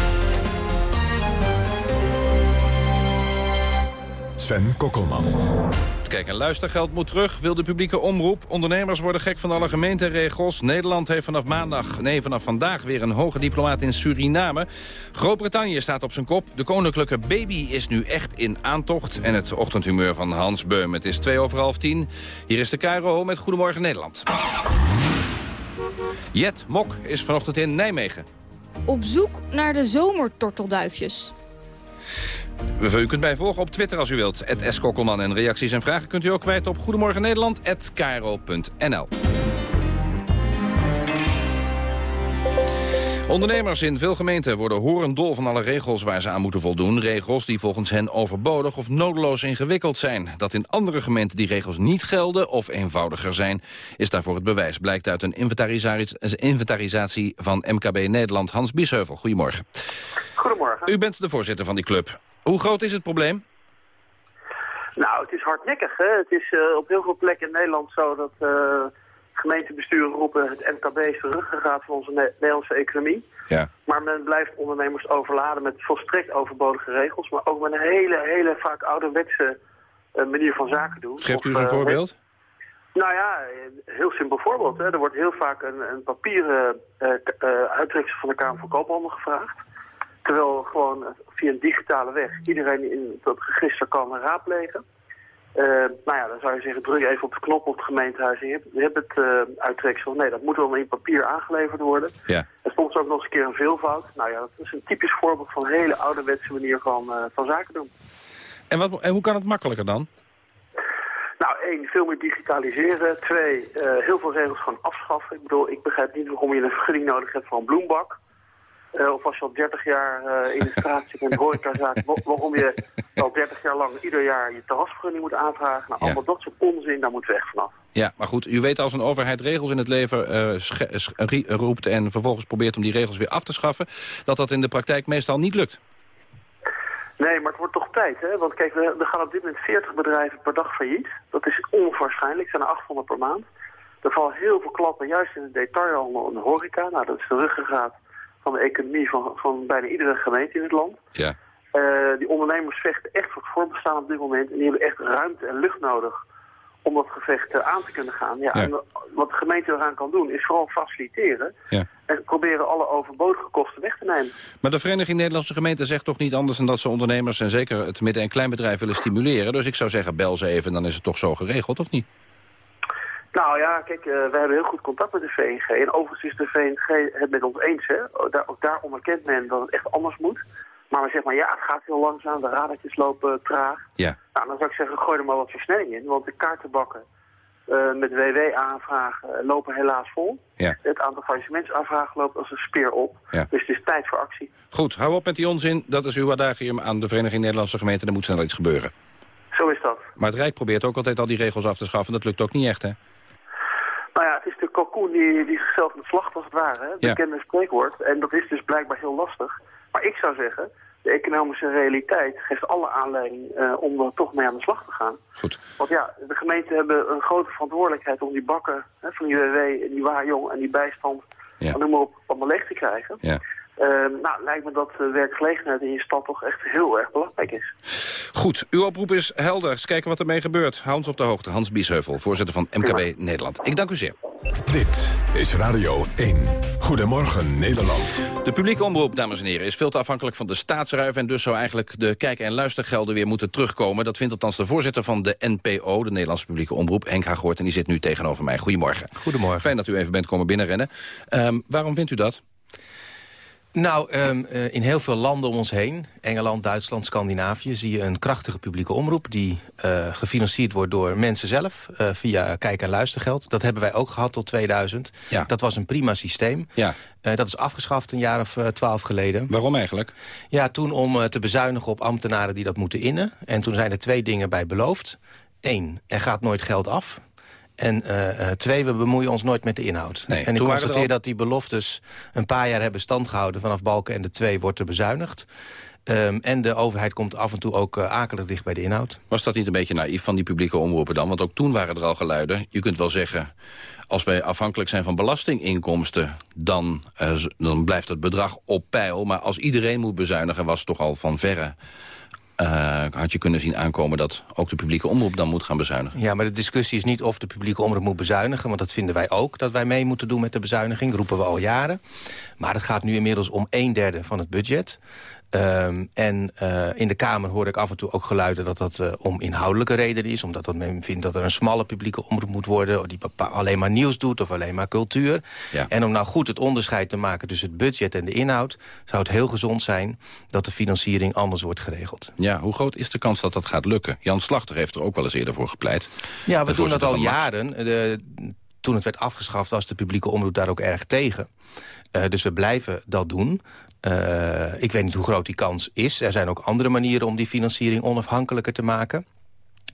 Sven Kokkelman. Kijk, en luistergeld moet terug, wil de publieke omroep. Ondernemers worden gek van alle gemeenteregels. Nederland heeft vanaf maandag, nee, vanaf vandaag weer een hoge diplomaat in Suriname. Groot-Brittannië staat op zijn kop. De koninklijke baby is nu echt in aantocht. En het ochtendhumeur van Hans Beum. Het is twee over half tien. Hier is de KRO met Goedemorgen Nederland. Jet Mok is vanochtend in Nijmegen. Op zoek naar de zomertortelduifjes. U kunt mij volgen op Twitter als u wilt. Het en reacties en vragen kunt u ook kwijt op Goedemorgen Nederland@kro.nl. Ondernemers in veel gemeenten worden horendol van alle regels waar ze aan moeten voldoen. Regels die volgens hen overbodig of nodeloos ingewikkeld zijn. Dat in andere gemeenten die regels niet gelden of eenvoudiger zijn... is daarvoor het bewijs, blijkt uit een inventarisatie van MKB Nederland. Hans Biesheuvel, goedemorgen. Goedemorgen. U bent de voorzitter van die club. Hoe groot is het probleem? Nou, het is hardnekkig. Hè? Het is uh, op heel veel plekken in Nederland zo dat uh, gemeentebesturen roepen... het MKB is de ruggengraat van onze ne Nederlandse economie. Ja. Maar men blijft ondernemers overladen met volstrekt overbodige regels... maar ook met een hele, hele vaak ouderwetse uh, manier van zaken doen. Geeft u eens een voorbeeld? Nou ja, een heel simpel voorbeeld. Hè. Er wordt heel vaak een, een papieren uittreksel van de Kamer van Koophandel gevraagd. Terwijl gewoon via een digitale weg iedereen in dat register kan raadplegen. Uh, nou ja, dan zou je zeggen, druk even op de knop op het gemeentehuis en je hebt, het uh, uittreksel. Nee, dat moet wel in papier aangeleverd worden. Ja. Er stond ook nog eens een keer een veelvoud. Nou ja, dat is een typisch voorbeeld van een hele ouderwetse manier van, uh, van zaken doen. En, wat, en hoe kan het makkelijker dan? Nou, één, veel meer digitaliseren. Twee, heel veel regels gewoon afschaffen. Ik bedoel, ik begrijp niet waarom je een vergunning nodig hebt voor een bloembak. Uh, of als je al 30 jaar uh, in de straat zit in een horecazaak, waarom je al 30 jaar lang ieder jaar je terrasvergunning moet aanvragen. Nou, allemaal dat soort onzin, daar moet weg vanaf. Ja, maar goed, u weet als een overheid regels in het leven uh, roept en vervolgens probeert om die regels weer af te schaffen, dat dat in de praktijk meestal niet lukt. Nee, maar het wordt toch tijd, hè? Want kijk, we, we gaan op dit moment 40 bedrijven per dag failliet. Dat is onwaarschijnlijk, het zijn er 800 per maand. Er vallen heel veel klappen, juist in de detailhandel en de horeca. Nou, dat is de ruggengraat van de economie van, van bijna iedere gemeente in het land. Ja. Uh, die ondernemers vechten echt voor het voorbestaan op dit moment. En die hebben echt ruimte en lucht nodig om dat gevecht eh, aan te kunnen gaan. Ja, Ja. En wat de gemeente eraan kan doen is vooral faciliteren Ja. en proberen alle overbodige kosten weg te nemen. Maar de Vereniging Nederlandse Gemeenten zegt toch niet anders... dan dat ze ondernemers en zeker het midden- en kleinbedrijf willen stimuleren. Dus ik zou zeggen, bel ze even, dan is het toch zo geregeld, of niet? Nou ja, kijk, eh, we hebben heel goed contact met de VNG. En overigens is de VNG het met ons eens. Hè. Ook Daar, ook daar onderkent men dat het echt anders moet. Maar we zeggen maar, ja, het gaat heel langzaam. De radertjes lopen traag. Ja. Nou, dan zou ik zeggen, gooi er maar wat versnelling in. Want de kaartenbakken eh, met WW-aanvragen eh, lopen helaas vol. Ja. Het aantal faillissementsaanvragen loopt als een speer op. Ja. Dus het is tijd voor actie. Goed, hou op met die onzin. Dat is uw adagium aan de Vereniging Nederlandse Gemeenten. Er moet snel iets gebeuren. Zo is dat. Maar het Rijk probeert ook altijd al die regels af te schaffen. Dat lukt ook niet echt, hè? Nou ja, het is de kalkoen die, die zichzelf ontslacht als het ware. Hè? Ja. Bekende spreekwoord. En dat is dus blijkbaar heel lastig. Maar ik zou zeggen, de economische realiteit geeft alle aanleiding eh, om er toch mee aan de slag te gaan. Goed. Want ja, de gemeenten hebben een grote verantwoordelijkheid om die bakken hè, van die WW en die waarjong en die bijstand, Ja. noem maar op, allemaal leeg te krijgen. Ja. Eh, nou, lijkt me dat de werkgelegenheid in je stad toch echt heel erg belangrijk is. Goed, uw oproep is helder. Eens kijken wat ermee gebeurt. Hou ons op de hoogte. Hans Biesheuvel, voorzitter van MKB Nederland. Ik dank u zeer. Dit is Radio 1. Goedemorgen Nederland. De publieke omroep, dames en heren, is veel te afhankelijk van de staatsruif... en dus zou eigenlijk de kijk- en luistergelden weer moeten terugkomen. Dat vindt althans de voorzitter van de NPO, de Nederlandse publieke omroep, Henk Hagoort. En die zit nu tegenover mij. Goedemorgen. Goedemorgen. Fijn dat u even bent komen binnenrennen. Ehm, waarom vindt u dat? Nou, ehm, eh, in heel veel landen om ons heen, Engeland, Duitsland, Scandinavië... zie je een krachtige publieke omroep die eh, gefinancierd wordt door mensen zelf... eh, via kijk- en luistergeld. Dat hebben wij ook gehad tot 2000. Ja. Dat was een prima systeem. Ja. Dat is afgeschaft een jaar of twaalf geleden. Waarom eigenlijk? Ja, toen om te bezuinigen op ambtenaren die dat moeten innen. En toen zijn er twee dingen bij beloofd. Eén, er gaat nooit geld af. En eh, eh, twee, we bemoeien ons nooit met de inhoud. Nee, en ik er constateer al- dat die beloftes een paar jaar hebben stand gehouden. Vanaf Balken en de twee wordt er bezuinigd. Ehm, en de overheid komt af en toe ook eh, akelig dicht bij de inhoud. Was dat niet een beetje naïef van die publieke omroepen dan? Want ook toen waren er al geluiden. Je kunt wel zeggen, als wij afhankelijk zijn van belastinginkomsten... dan, dan blijft het bedrag op peil. Maar als iedereen moet bezuinigen, was het toch al van verre... eh, had je kunnen zien aankomen dat ook de publieke omroep dan moet gaan bezuinigen. Ja, maar de discussie is niet of de publieke omroep moet bezuinigen. Want dat vinden wij ook, dat wij mee moeten doen met de bezuiniging. roepen we al jaren. Maar het gaat nu inmiddels om een derde van het budget. Ehm, en eh, in de Kamer hoor ik af en toe ook geluiden dat dat eh, om inhoudelijke redenen is. Omdat dat men vindt dat er een smalle publieke omroep moet worden... die alleen maar nieuws doet of alleen maar cultuur. Ja. En om nou goed het onderscheid te maken tussen het budget en de inhoud... zou het heel gezond zijn dat de financiering anders wordt geregeld. Ja, hoe groot is de kans dat dat gaat lukken? Jan Slachter heeft er ook wel eens eerder voor gepleit. Ja, we doen dat al jaren. De, toen het werd afgeschaft was de publieke omroep daar ook erg tegen. Eh, dus we blijven dat doen. Eh, ik weet niet hoe groot die kans is. Er zijn ook andere manieren om die financiering onafhankelijker te maken.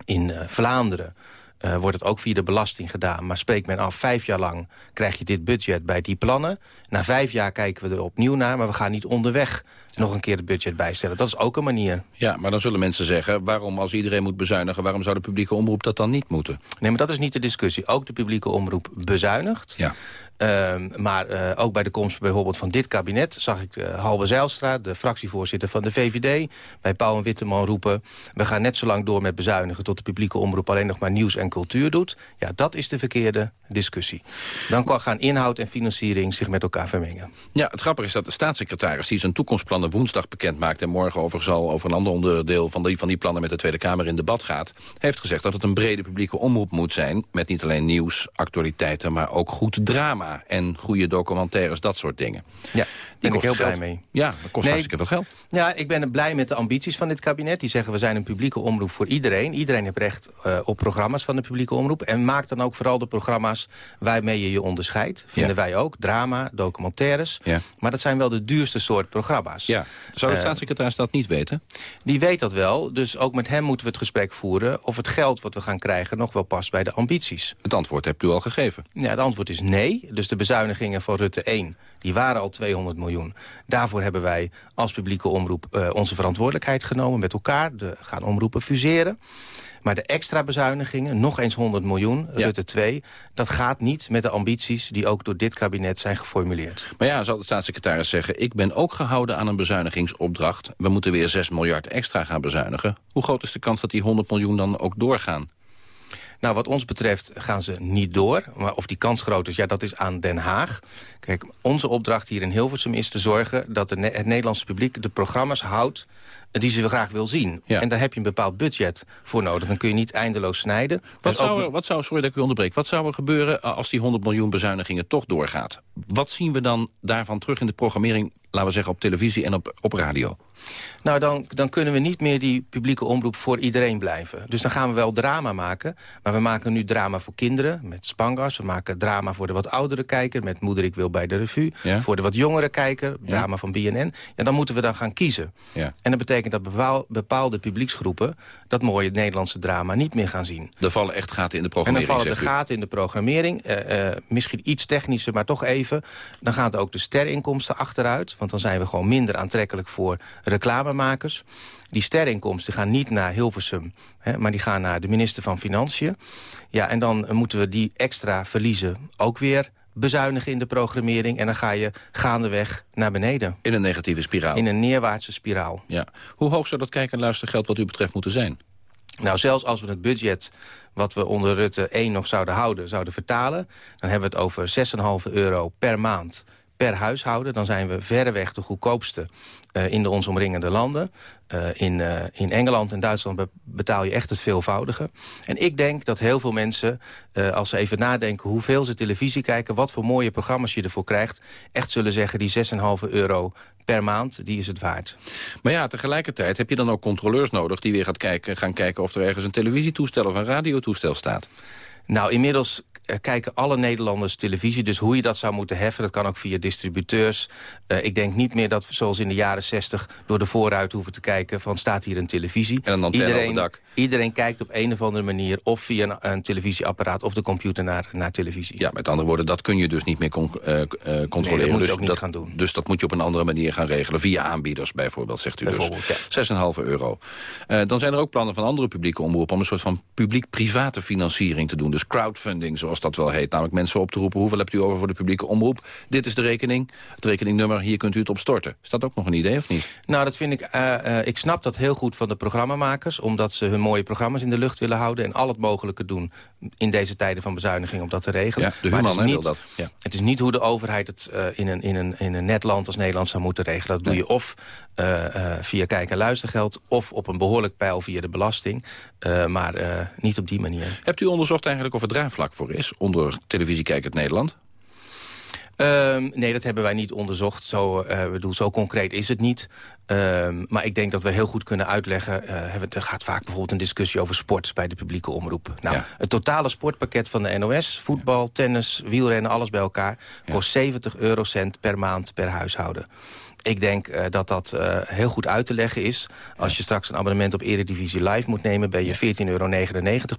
In eh, Vlaanderen eh, wordt het ook via de belasting gedaan. Maar spreekt men af, vijf jaar lang krijg je dit budget bij die plannen. Na vijf jaar kijken we er opnieuw naar, maar we gaan niet onderweg nog een keer het budget bijstellen. Dat is ook een manier. Ja, maar dan zullen mensen zeggen... waarom als iedereen moet bezuinigen... waarom zou de publieke omroep dat dan niet moeten? Nee, maar dat is niet de discussie. Ook de publieke omroep bezuinigt. Ja. Ehm, maar eh, ook bij de komst bijvoorbeeld van dit kabinet... zag ik uh, Halbe Zijlstra, de fractievoorzitter van de VVD... bij Pauw en Witteman roepen... we gaan net zo lang door met bezuinigen... tot de publieke omroep alleen nog maar nieuws en cultuur doet. Ja, dat is de verkeerde discussie. Dan gaan inhoud en financiering zich met elkaar vermengen. Ja, het grappige is dat de staatssecretaris... die zijn toekomstplannen woensdag bekend maakt... en morgen overigens al over een ander onderdeel van die, van die plannen... met de Tweede Kamer in debat gaat... heeft gezegd dat het een brede publieke omroep moet zijn... met niet alleen nieuws, actualiteiten, maar ook goed drama... en goede documentaires, dat soort dingen. Ja, ben ik heel blij mee. Ja, dat kost Nee, hartstikke veel geld. Ja, ik ben blij met de ambities van dit kabinet. Die zeggen we zijn een publieke omroep voor iedereen. Iedereen heeft recht uh, op programma's van de publieke omroep. En maak dan ook vooral de programma's waarmee je je onderscheidt. Vinden Ja. wij ook. Drama, documentaires. Ja. Maar dat zijn wel de duurste soort programma's. Ja. Zou de Eh, staatssecretaris dat niet weten? Die weet dat wel. Dus ook met hem moeten we het gesprek voeren... of het geld wat we gaan krijgen nog wel past bij de ambities. Het antwoord hebt u al gegeven. Ja, het antwoord is nee. Dus de bezuinigingen van Rutte 1, die waren al 200 miljoen. Daarvoor hebben wij als publieke omroep eh, onze verantwoordelijkheid genomen met elkaar. De, gaan omroepen fuseren. Maar de extra bezuinigingen, nog eens 100 miljoen, Ja. Rutte 2... dat gaat niet met de ambities die ook door dit kabinet zijn geformuleerd. Maar ja, zal de staatssecretaris zeggen... ik ben ook gehouden aan een bezuinigingsopdracht. We moeten weer 6 miljard extra gaan bezuinigen. Hoe groot is de kans dat die 100 miljoen dan ook doorgaan? Nou, wat ons betreft gaan ze niet door. Maar of die kans groot is, ja, dat is aan Den Haag. Kijk, onze opdracht hier in Hilversum is te zorgen... dat de, het Nederlandse publiek de programma's houdt die ze graag wil zien. En daar heb je een bepaald budget voor nodig. Dan kun je niet eindeloos snijden. Wat zou, er, wat zou, sorry dat ik u onderbreek. Wat zou er gebeuren als die 100 miljoen bezuinigingen toch doorgaat? Wat zien we dan daarvan terug in de programmering, laten we zeggen, op televisie en op, op radio? Nou, dan, dan kunnen we niet meer die publieke omroep voor iedereen blijven. Dus dan gaan we wel drama maken. Maar we maken nu drama voor kinderen met Spangas. We maken drama voor de wat oudere kijker met Moeder ik wil bij de revue. Voor de wat jongere kijker, drama van BNN. Ja, dan moeten we dan gaan kiezen. Ja. En dat betekent dat bepaalde publieksgroepen... dat mooie Nederlandse drama niet meer gaan zien. Er vallen echt gaten in de programmering, En dan vallen de gaten in de programmering. Uh, uh, misschien iets technischer, maar toch even. Dan gaan ook de sterinkomsten achteruit. Want dan zijn we gewoon minder aantrekkelijk voor reclamemakers. Die sterinkomsten gaan niet naar Hilversum, hè, maar die gaan naar de minister van Financiën. Ja, en dan moeten we die extra verliezen ook weer bezuinigen in de programmering... en dan ga je gaandeweg naar beneden. In een negatieve spiraal. In een neerwaartse spiraal. Ja. Hoe hoog zou dat kijken en luistergeld wat u betreft moeten zijn? Nou, zelfs als we het budget wat we onder Rutte 1 nog zouden houden, zouden vertalen... dan hebben we het over 6,5 euro per maand per huishouden. Dan zijn we verreweg de goedkoopste uh, in de ons omringende landen. Uh, in, uh, in Engeland en Duitsland betaal je echt het veelvoudige. En ik denk dat heel veel mensen, als ze even nadenken... hoeveel ze televisie kijken, wat voor mooie programma's je ervoor krijgt... echt zullen zeggen, die 6,5 euro per maand, die is het waard. Maar ja, tegelijkertijd heb je dan ook controleurs nodig... die weer gaat kijken, gaan kijken of er ergens een televisietoestel of een radiotoestel staat. Nou, inmiddels kijken alle Nederlanders televisie. Dus hoe je dat zou moeten heffen, dat kan ook via distributeurs. Uh, ik denk niet meer dat we zoals in de jaren 60 door de vooruit hoeven te kijken... van staat hier een televisie. En een iedereen, dak. Iedereen kijkt op een of andere manier of via een, een, televisieapparaat... of de computer naar, naar televisie. Ja, met andere woorden, dat kun je dus niet meer con uh, uh, controleren. Nee, dat moet je dus ook niet gaan doen. Dus dat moet je op een andere manier gaan regelen. Via aanbieders bijvoorbeeld, zegt u dus. Ja. 6,5 euro. dan zijn er ook plannen van andere publieke omroepen... om een soort van publiek-private financiering te doen. Dus crowdfunding, zoals dat wel heet. Namelijk mensen op te roepen, hoeveel hebt u over voor de publieke omroep? Dit is de rekening, het rekeningnummer, hier kunt u het op storten. Is dat ook nog een idee of niet? Nou, dat vind ik, uh, uh, ik snap dat heel goed van de programmamakers... omdat ze hun mooie programma's in de lucht willen houden... en al het mogelijke doen in deze tijden van bezuiniging om dat te regelen. Ja, de human, maar het is, niet, dat. Ja. het is niet hoe de overheid het uh, in, een, in, een, in een net land als Nederland zou moeten regelen. Dat doe je of via kijk- en luistergeld... of op een behoorlijk pijl via de belasting. maar niet op die manier. Hebt u onderzocht eigenlijk of er draagvlak voor is... onder televisiekijkers Nederland? Um, nee, dat hebben wij niet onderzocht. Zo, uh, bedoel, zo concreet is het niet. Um, maar ik denk dat we heel goed kunnen uitleggen... Uh, er gaat vaak bijvoorbeeld een discussie over sport bij de publieke omroep. Nou, ja. Het totale sportpakket van de NOS, voetbal, tennis, wielrennen, alles bij elkaar... kost 70 eurocent per maand per huishouden. Ik denk uh, dat dat uh, heel goed uit te leggen is. Als ja. je straks een abonnement op Eredivisie Live moet nemen... ben je 14,99 euro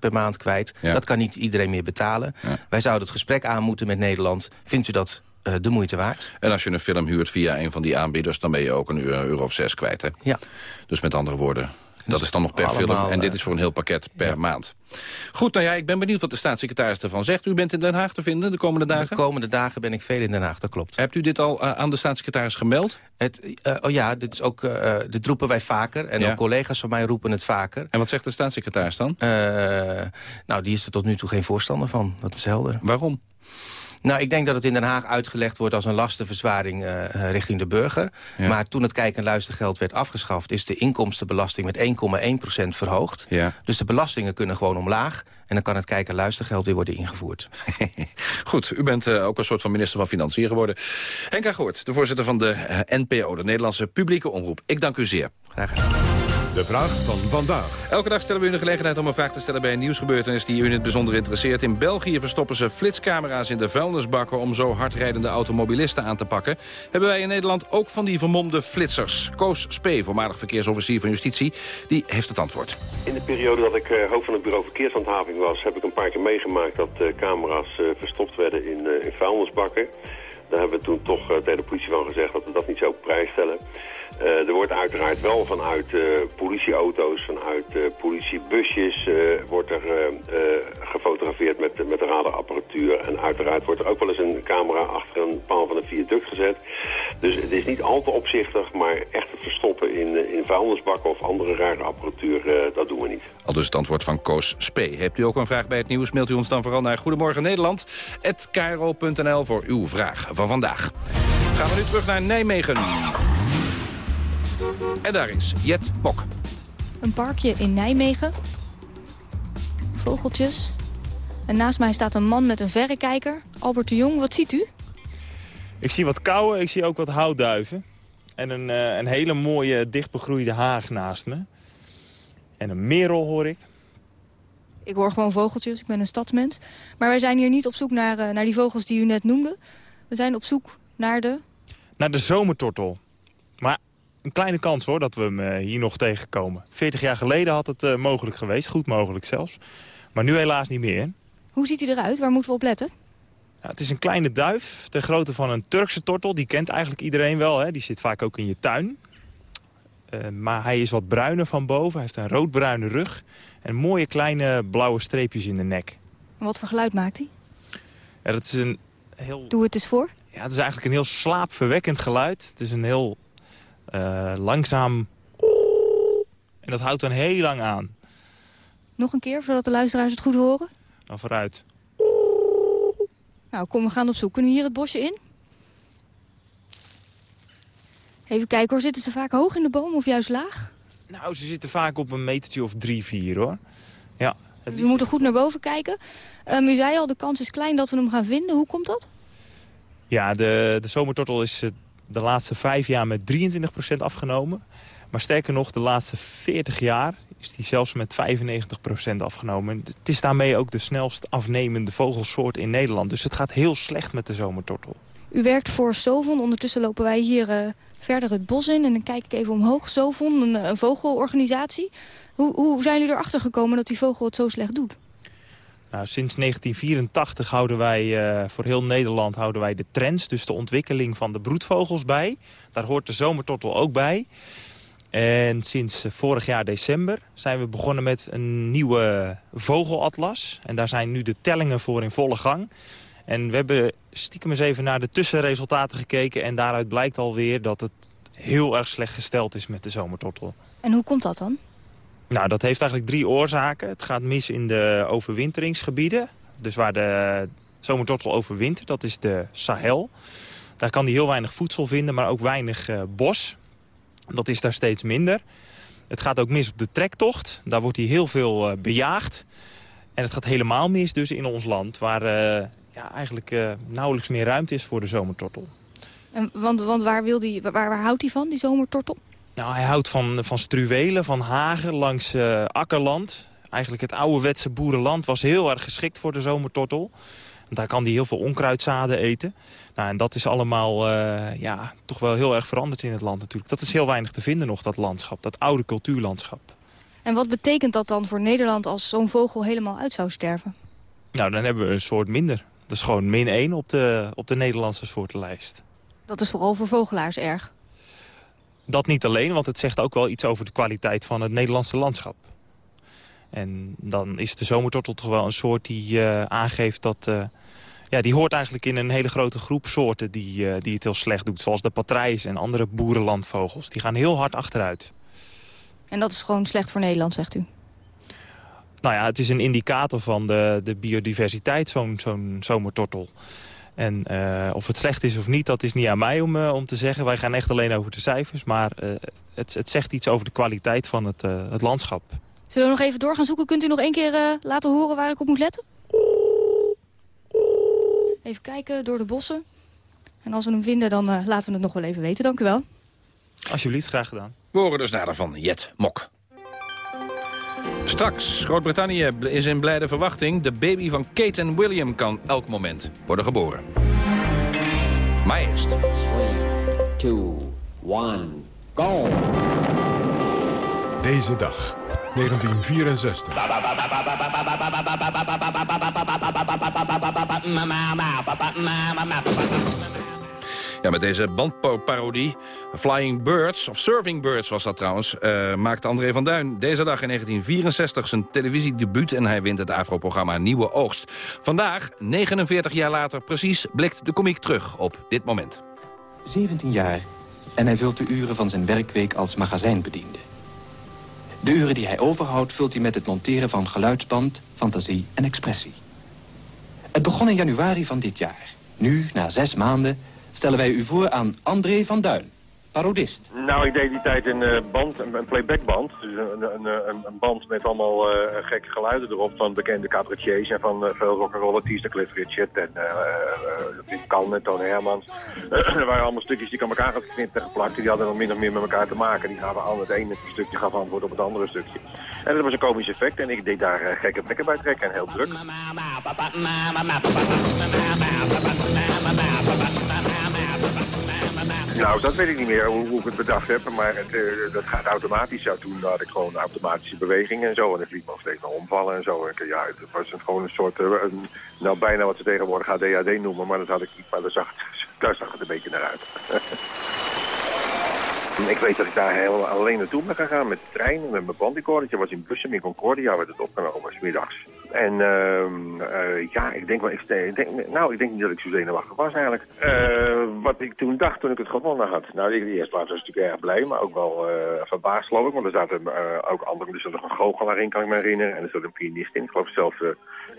per maand kwijt. Ja. Dat kan niet iedereen meer betalen. Wij zouden het gesprek aan moeten met Nederland. Vindt u dat uh, de moeite waard? En als je een film huurt via een van die aanbieders... dan ben je ook een euro of zes kwijt, hè? Ja. Dus met andere woorden... Dat is dan nog per Allemaal, film. En dit is voor een heel pakket per ja. maand. Goed, nou ja, ik ben benieuwd wat de staatssecretaris ervan zegt. U bent in Den Haag te vinden de komende dagen? De komende dagen ben ik veel in Den Haag, dat klopt. Hebt u dit al uh, aan de staatssecretaris gemeld? Het, uh, oh ja, dit, is ook, uh, dit roepen wij vaker. En ja. ook collega's van mij roepen het vaker. En wat zegt de staatssecretaris dan? nou, die is er tot nu toe geen voorstander van. Dat is helder. Waarom? Nou, ik denk dat het in Den Haag uitgelegd wordt als een lastenverzwaring uh, richting de burger. Ja. Maar toen het kijk- en luistergeld werd afgeschaft... is de inkomstenbelasting met 1,1% verhoogd. Ja. Dus de belastingen kunnen gewoon omlaag. En dan kan het kijk- en luistergeld weer worden ingevoerd. Goed, u bent uh, ook een soort van minister van Financiën geworden. Henk Agoort, de voorzitter van de NPO, de Nederlandse Publieke Omroep. Ik dank u zeer. Graag gedaan. De vraag van vandaag. Elke dag stellen we u de gelegenheid om een vraag te stellen bij een nieuwsgebeurtenis die u in het bijzonder interesseert. In België verstoppen ze flitscamera's in de vuilnisbakken om zo hardrijdende automobilisten aan te pakken. Hebben wij in Nederland ook van die vermomde flitsers. Koos Spee, voormalig verkeersofficier van Justitie, die heeft het antwoord. In de periode dat ik uh, hoofd van het bureau verkeershandhaving was, heb ik een paar keer meegemaakt dat uh, camera's uh, verstopt werden in, in vuilnisbakken. Daar hebben we toen toch tegen de politie van gezegd dat we dat niet zo op prijs stellen. Er wordt uiteraard wel vanuit politieauto's, vanuit politiebusjes, wordt er gefotografeerd met, met radarapparatuur. En uiteraard wordt er ook wel eens een camera achter een paal van een viaduct gezet. Dus het is niet al te opzichtig, maar echt het verstoppen in, in vuilnisbakken of andere rare apparatuur, dat doen we niet. Al dus het antwoord van Koos Spee. Hebt u ook een vraag bij het nieuws, mailt u ons dan vooral naar Goedemorgen Nederland. voor uw vraag van vandaag. Gaan we nu terug naar Nijmegen. En daar is Jet Bok. Een parkje in Nijmegen. Vogeltjes. En naast mij staat een man met een verrekijker. Albert de Jong, wat ziet u? Ik zie wat kauwen, ik zie ook wat houtduiven. En een, uh, een hele mooie dichtbegroeide haag naast me. En een merel hoor ik. Ik hoor gewoon vogeltjes, ik ben een stadsmens. Maar wij zijn hier niet op zoek naar, uh, naar die vogels die u net noemde. We zijn op zoek naar de... Naar de zomertortel. Een kleine kans hoor dat we hem uh, hier nog tegenkomen. 40 jaar geleden had het uh, mogelijk geweest, goed mogelijk zelfs. Maar nu helaas niet meer. Hoe ziet hij eruit? Waar moeten we op letten? Ja, het is een kleine duif, ter grootte van een Turkse tortel. Die kent eigenlijk iedereen wel, hè? die zit vaak ook in je tuin. Uh, maar hij is wat bruiner van boven. Hij heeft een roodbruine rug. En mooie kleine blauwe streepjes in de nek. En wat voor geluid maakt hij? Ja, dat is een heel... Doe het eens voor. Ja, het is eigenlijk een heel slaapverwekkend geluid. Het is een heel uh, langzaam... En dat houdt dan heel lang aan. Nog een keer, zodat de luisteraars het goed horen? Dan vooruit. Nou, kom, we gaan op zoek. Kunnen we hier het bosje in? Even kijken hoor, zitten ze vaak hoog in de boom of juist laag? Nou, ze zitten vaak op een metertje of drie, vier hoor. Ja. Dus we moeten goed naar boven kijken. Um, u zei al, de kans is klein dat we hem gaan vinden. Hoe komt dat? Ja, de, de zomertortel is eh, de laatste vijf jaar met 23% afgenomen. Maar sterker nog, de laatste 40 jaar is die zelfs met 95% afgenomen. Het is daarmee ook de snelst afnemende vogelsoort in Nederland. Dus het gaat heel slecht met de zomertortel. U werkt voor Sovon. Ondertussen lopen wij hier uh, verder het bos in. En dan kijk ik even omhoog. Sovon, een, een vogelorganisatie. Hoe, hoe zijn jullie erachter gekomen dat die vogel het zo slecht doet? Nou, sinds 1984 houden wij uh, voor heel Nederland houden wij de trends. Dus de ontwikkeling van de broedvogels bij. Daar hoort de zomertortel ook bij. En sinds vorig jaar december zijn we begonnen met een nieuwe vogelatlas. En daar zijn nu de tellingen voor in volle gang. En we hebben stiekem eens even naar de tussenresultaten gekeken. En daaruit blijkt alweer dat het heel erg slecht gesteld is met de zomertortel. En hoe komt dat dan? Nou, dat heeft eigenlijk drie oorzaken. Het gaat mis in de overwinteringsgebieden. Dus waar de zomertortel overwintert, dat is de Sahel. Daar kan hij heel weinig voedsel vinden, maar ook weinig uh, bos. Dat is daar steeds minder. Het gaat ook mis op de trektocht. Daar wordt hij heel veel uh, bejaagd. En het gaat helemaal mis dus in ons land... waar uh, ja, eigenlijk nauwelijks meer ruimte is voor de zomertortel. En, want want waar, wil die, waar, waar houdt hij van, die zomertortel? Nou, hij houdt van, van struwelen, van hagen langs akkerland. Eigenlijk het ouderwetse boerenland was heel erg geschikt voor de zomertortel. Daar kan hij heel veel onkruidzaden eten. Nou, en dat is allemaal uh, ja, toch wel heel erg veranderd in het land natuurlijk. Dat is heel weinig te vinden nog, dat landschap, dat oude cultuurlandschap. En wat betekent dat dan voor Nederland als zo'n vogel helemaal uit zou sterven? Nou, dan hebben we een soort minder. Dat is gewoon min 1 op de, op de Nederlandse soortenlijst. Dat is vooral voor vogelaars erg? Dat niet alleen, want het zegt ook wel iets over de kwaliteit van het Nederlandse landschap. En dan is de zomertortel toch wel een soort die uh, aangeeft dat... Uh, ja, die hoort eigenlijk in een hele grote groep soorten die, uh, die het heel slecht doet. Zoals de patrijs en andere boerenlandvogels. Die gaan heel hard achteruit. En dat is gewoon slecht voor Nederland, zegt u? Nou ja, het is een indicator van de, de biodiversiteit, zo'n zo'n zomertortel. En uh, of het slecht is of niet, dat is niet aan mij om, uh, om te zeggen. Wij gaan echt alleen over de cijfers. Maar uh, het, het zegt iets over de kwaliteit van het, het landschap. Zullen we nog even door gaan zoeken? Kunt u nog één keer laten horen waar ik op moet letten? Even kijken door de bossen. En als we hem vinden, dan uh, laten we het nog wel even weten. Dank u wel. Alsjeblieft, graag gedaan. We horen dus nader van Jet Mok. Straks, Groot-Brittannië is in blijde verwachting. De baby van Kate en William kan elk moment worden geboren. Maar eerst... 3, 2, 1, go! Deze dag, 1964. Met deze bandparodie, Flying Birds, of Surfing Birds was dat trouwens... Uh, maakte André van Duin deze dag in 1964 zijn televisiedebuut... en hij wint het AVRO-programma Nieuwe Oogst. Vandaag, 49 jaar later precies, blikt de komiek terug op dit moment. 17 jaar en hij vult de uren van zijn werkweek als magazijnbediende. De uren die hij overhoudt vult hij met het monteren van geluidsband, fantasie en expressie. Het begon in januari van dit jaar. Nu, na zes maanden, stellen wij u voor aan André van Duin parodist? Nou, ik deed die tijd een uh, band, een, een playbackband. Dus een, een, een, een band met allemaal uh, gekke geluiden erop van bekende cabaretiers en van uh, veel rock'n'roll artiesten. Cliff Richard en Wim Kan en Toon Hermans. er waren allemaal stukjes die aan elkaar geknipt en geplakt. Die hadden dan min of meer met elkaar te maken. Die gaven aan het ene stukje gaf antwoord op het andere stukje. En dat was een komisch effect en ik deed daar gekke plekken bij trekken en heel druk. Nou, dat weet ik niet meer hoe, hoe ik het bedacht heb. Maar het, uh, dat gaat automatisch. Ja, toen had ik gewoon automatische bewegingen en zo. En het liet me steeds nog omvallen en zo. En, ja, het was een, gewoon een soort, uh, een, nou bijna wat ze tegenwoordig ADHD noemen. Maar dat had ik niet, maar daar zag, daar zag het een beetje naar uit. Ik weet dat ik daar heel alleen naartoe ben gegaan met de trein met mijn bandicordetje. was in Bussum, in Concordia werd het opgenomen, smiddags. En uh, ja, ik denk wel, ik denk, nou, ik denk niet dat ik zo zenuwachtig was eigenlijk. Uh, wat ik toen dacht toen ik het gewonnen had. Nou, in de plaats was ik natuurlijk erg blij, maar ook wel uh, verbaasd geloof ik. Want er zaten ook anderen, er zat nog een goochelaar in, kan ik me herinneren. En er zat een pianist in. Ik geloof zelfs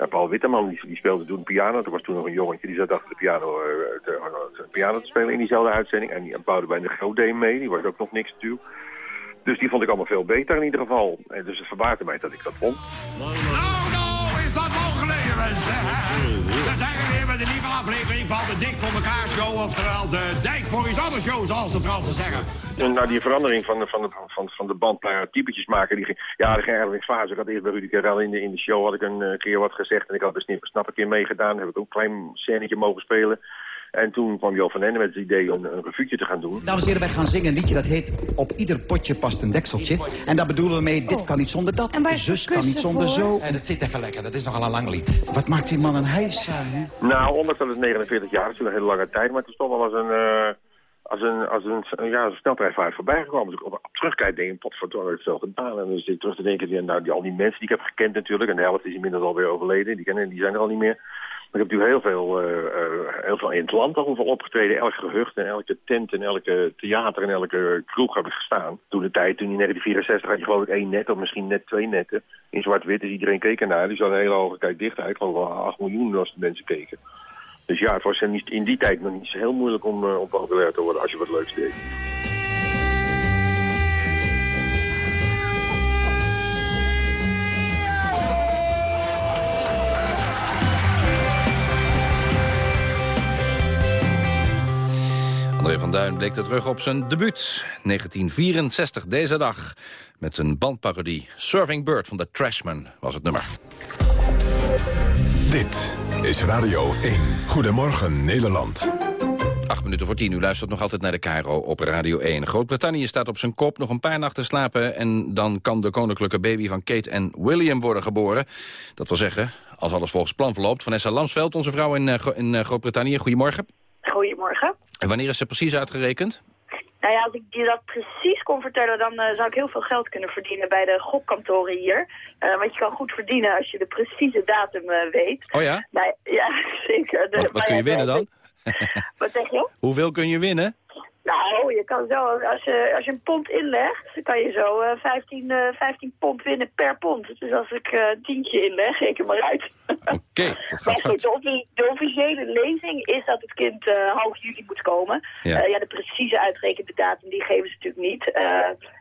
Paul Witteman, die, die, speelde toen piano. Er was toen nog een jongetje, die zat achter de piano, te, te, piano te spelen in diezelfde uitzending. En die bouwde bij de Groot mee, die was ook nog niks natuurlijk. Dus die vond ik allemaal veel beter in ieder geval. En dus het verbaasde mij dat ik dat vond. We zijn we weer met een nieuwe aflevering van de Dik voor elkaar show. Oftewel de Dijk voor iets anders show, zoals de Fransen zeggen. En nou, die verandering van de, van de, van, van de band naar typetjes maken, die ging, ja, dat ging eigenlijk fase. Ik had eerst bij Rudy Karel in de, in de show had ik een uh, keer wat gezegd. En ik had best niet snap een keer meegedaan. heb ik ook een klein scènetje mogen spelen. En toen kwam Jo van Ende met het idee om een revuutje te gaan doen. Dames en heren, wij gaan zingen een liedje dat heet Op ieder potje past een dekseltje. En daar bedoelen we mee, dit kan niet zonder dat. En zus kan niet zonder zo. En het zit even lekker, dat is nogal een lang lied. Wat maakt die man een hijsa, hè? Nou, ondanks dat het 49 jaar is, is een hele lange tijd. Maar het is toch wel als een... Uh, als een, als een, ja, een sneltreinvaart voorbij gekomen. Dus ik op, op terugkijk denk ik, potverdorie, het zo gedaan. En dan zit ik terug te denken, nou, die, al die mensen die ik heb gekend natuurlijk. En de helft is inmiddels alweer overleden. Die, kennen, die zijn er al niet meer. Maar ik heb natuurlijk heel veel, uh, uh, heel veel in het land al opgetreden. Elk gehucht en elke tent en elke theater en elke kroeg heb ik gestaan. Toen de tijd, toen in 1964 had je geloof ik één net of misschien net twee netten. In zwart-wit, dus iedereen keek ernaar. Die zat een hele hoge kijk dicht. Ik geloof wel 8 miljoen als de mensen keken. Dus ja, het was in die tijd nog niet zo heel moeilijk om uh, op populair te worden als je wat leuks deed. Van Duin bleek terug op zijn debuut. 1964, deze dag. Met een bandparodie. Surfing Bird van de Trashman was het nummer. Dit is Radio 1. Goedemorgen Nederland. Acht minuten voor tien. U luistert nog altijd naar de Cairo op Radio 1. Groot-Brittannië staat op zijn kop. Nog een paar nachten slapen en dan kan de koninklijke baby van Kate en William worden geboren. Dat wil zeggen, als alles volgens plan verloopt. Vanessa Lamsveld, onze vrouw in, eh, in eh, Groot-Brittannië. Goedemorgen. Goedemorgen. En wanneer is ze precies uitgerekend? Nou ja, als ik je dat precies kon vertellen, dan uh, zou ik heel veel geld kunnen verdienen bij de gokkantoren hier. Uh, want je kan goed verdienen als je de precieze datum uh, weet. Oh ja? Nou, ja, zeker. De, wat, wat kun je winnen dan? wat zeg je? Hoeveel kun je winnen? Nou, je kan zo, als je, als je een pond inlegt, dan kan je zo uh, 15, uh, 15 pond winnen per pond. Dus als ik uh, een tientje inleg, reken maar uit. Oké, okay, dat gaat goed. De, de, officiële lezing is dat het kind uh, half juli moet komen. Ja. ja, de precieze uitgerekende datum, die geven ze natuurlijk niet.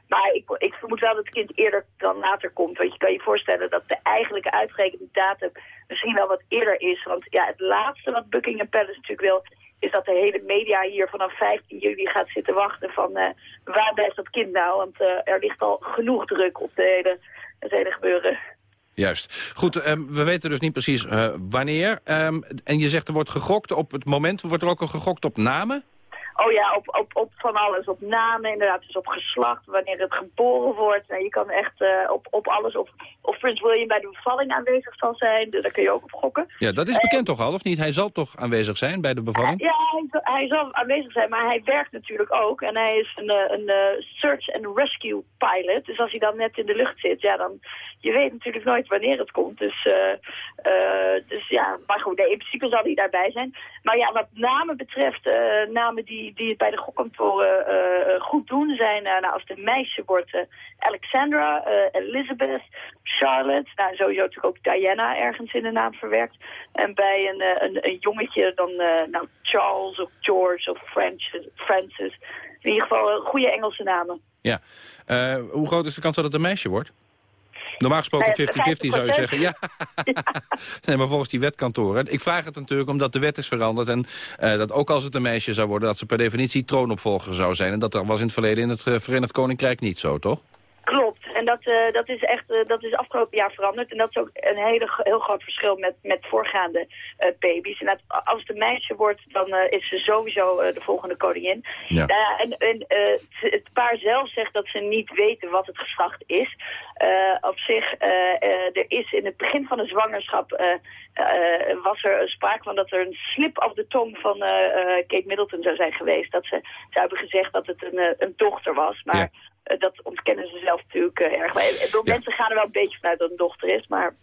maar ik, ik vermoed wel dat het kind eerder dan later komt. Want je kan je voorstellen dat de eigenlijke uitgerekende datum misschien wel wat eerder is. Want ja, het laatste wat Buckingham Palace natuurlijk wil is dat de hele media hier vanaf 15 juli gaat zitten wachten van uh, waar blijft dat kind nou? Want uh, er ligt al genoeg druk op de hele, het hele gebeuren. Juist. Goed, um, we weten dus niet precies uh, wanneer. Um, en je zegt er wordt gegokt op het moment. Wordt er ook al gegokt op namen? Oh ja, op, op, op van alles. Op namen, inderdaad. Dus op geslacht, wanneer het geboren wordt. Nou, je kan echt eh, op, op alles. Of, of Prins William bij de bevalling aanwezig zal zijn. Dus daar kun je ook op gokken. Ja, dat is bekend toch al, of niet? Hij zal toch aanwezig zijn bij de bevalling? Ja, hij, zal- hij zal aanwezig zijn, maar hij werkt natuurlijk ook. En hij is een, eh, een eh, search and rescue pilot. Dus als hij dan net in de lucht zit, ja, dan... Je weet natuurlijk nooit wanneer het komt. Dus, eh, eh, dus ja, maar goed, nee, in principe zal hij daarbij zijn. Maar ja, wat namen betreft, eh, namen die, die het bij de gokkantoren eh, eh, goed doen, zijn eh, nou, als het een meisje wordt Alexandra, Elizabeth, Charlotte. Nou, sowieso natuurlijk ook Diana ergens in de naam verwerkt. En bij een, een, een jongetje dan nou, Charles of George of Francis. In ieder geval goede Engelse namen. Ja. Hoe groot is de kans dat het een meisje wordt? Normaal gesproken Eh, 50-50 zou je 50%. zeggen. Ja. nee, maar volgens die wetkantoren. Ik vraag het natuurlijk omdat de wet is veranderd. En eh, dat ook als het een meisje zou worden... dat ze per definitie troonopvolger zou zijn. En dat was in het verleden in het eh, Verenigd Koninkrijk niet zo, toch? Klopt. En dat, eh, dat is echt eh, dat is afgelopen jaar veranderd. En dat is ook een hele, heel groot verschil met, met voorgaande eh, baby's. En dat, als het een meisje wordt, dan is ze sowieso de volgende koningin. Ja. En en het- paar zelf zegt dat ze niet weten wat het geslacht is. Op zich, er is in het begin van de zwangerschap... was er sprake van dat er een slip af de tong van Kate Middleton zou zijn geweest. Dat ze, ze hebben gezegd dat het een, een dochter was. Maar Ja. Eh, dat ontkennen ze zelf natuurlijk eh, erg. Maar, bedoel, Mensen gaan er wel een beetje vanuit dat een dochter is, maar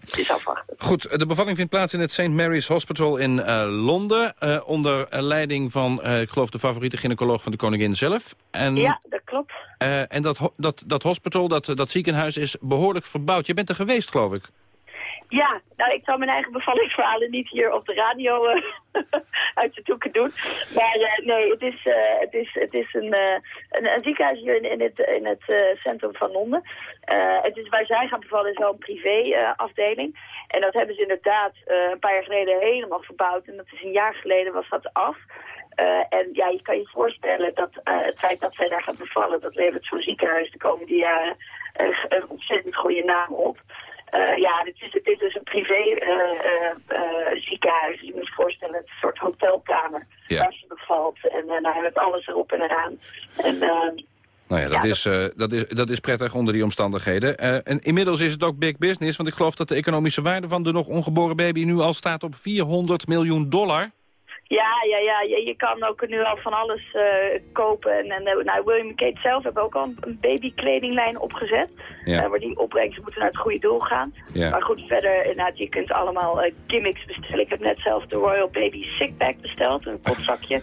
het is afwachten. Goed, de bevalling vindt plaats in het St. Mary's Hospital in eh, Londen. eh, onder eh, leiding van, eh, ik geloof, de favoriete gynaecoloog van de koningin zelf. En, Ja, dat klopt. eh, en dat, dat, dat hospital, dat, dat ziekenhuis is behoorlijk verbouwd. Je bent er geweest, geloof ik. Ja, nou, ik zal mijn eigen bevallingsverhalen niet hier op de radio eh, uit de doeken doen. Maar eh, nee, het is, eh, het is, het is een, een, een ziekenhuis hier in, in het, in het centrum van Londen. Het is waar zij gaan bevallen is wel een privé-afdeling. en dat hebben ze inderdaad een paar jaar geleden helemaal verbouwd. En dat is een jaar geleden was dat af. En ja, je kan je voorstellen dat het feit dat zij daar gaat bevallen... dat levert zo'n ziekenhuis de komende jaren eh, een ontzettend goede naam op. Eh, ja, dit is, dit is dus een privé eh, eh, ziekenhuis. Je moet je voorstellen, het is een soort hotelkamer Ja. waar ze bevalt. En uh, nou, met alles erop en eraan. En, eh, Nou ja, dat, Ja, is, dat, is, dat is prettig onder die omstandigheden. En inmiddels is het ook big business, want ik geloof dat de economische waarde van de nog ongeboren baby nu al staat op 400 miljoen dollar. Ja, ja, ja. Je, je kan ook nu al van alles eh, kopen. En, en eh, nou, William en Kate zelf hebben ook al een, babykledinglijn opgezet. Ja. Eh, waar die opbrengsten moeten naar het goede doel gaan. Ja. Maar goed, verder, inderdaad, je kunt allemaal gimmicks bestellen. Ik heb net zelf de Royal Baby Sick Bag besteld, een potzakje.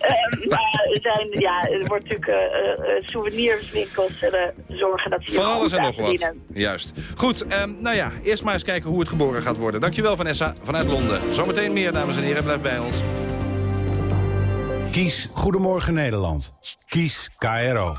Ehm, maar er, zijn, ja, er wordt natuurlijk souvenirswinkels zullen zorgen dat ze Van alles en nog wat. Juist. Goed, ehm, nou ja, eerst maar eens kijken hoe het geboren gaat worden. Dankjewel Vanessa, vanuit Londen. Zometeen meer, dames en heren. Blijf bij ons. Kies Goedemorgen Nederland. Kies KRO.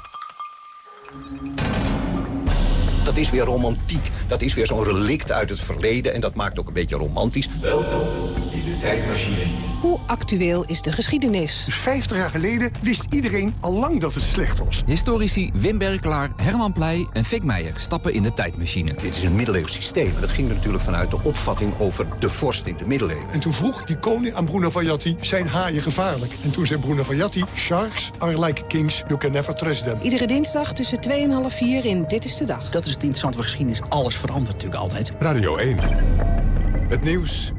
Dat is weer romantiek. Dat is weer zo'n relict uit het verleden en dat maakt ook een beetje romantisch. Welkom in de tijdmachine. Hoe actueel is de geschiedenis? 50 jaar geleden wist iedereen al lang dat het slecht was. Historici Wim Berklaar, Herman Pleij en Fik Meijer stappen in de tijdmachine. Dit is een middeleeuws systeem. En dat ging er natuurlijk vanuit de opvatting over de vorst in de middeleeuwen. En toen vroeg die koning aan Bruno Vajatti, zijn haaien gevaarlijk? En toen zei Bruno Vajatti, sharks are like kings, you can never trust them. Iedere dinsdag tussen 2 en half 4 in Dit is de Dag. Dat is het interessante van geschiedenis. Alles verandert natuurlijk altijd. Radio 1. Het nieuws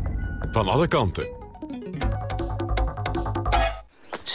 van alle kanten.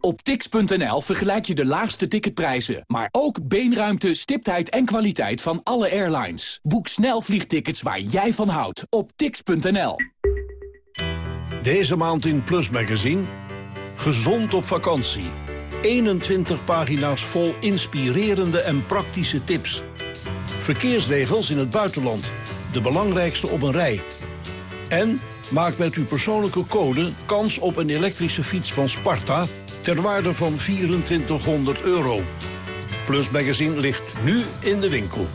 Op tix.nl vergelijk je de laagste ticketprijzen, maar ook beenruimte, stiptheid en kwaliteit van alle airlines. Boek snel vliegtickets waar jij van houdt op tix.nl. Deze maand in Plus Magazine. Gezond op vakantie. 21 pagina's vol inspirerende en praktische tips. Verkeersregels in het buitenland. De belangrijkste op een rij. En Maak met uw persoonlijke code kans op een elektrische fiets van Sparta... ter waarde van 2400 euro. Plus Magazine ligt nu in de winkel.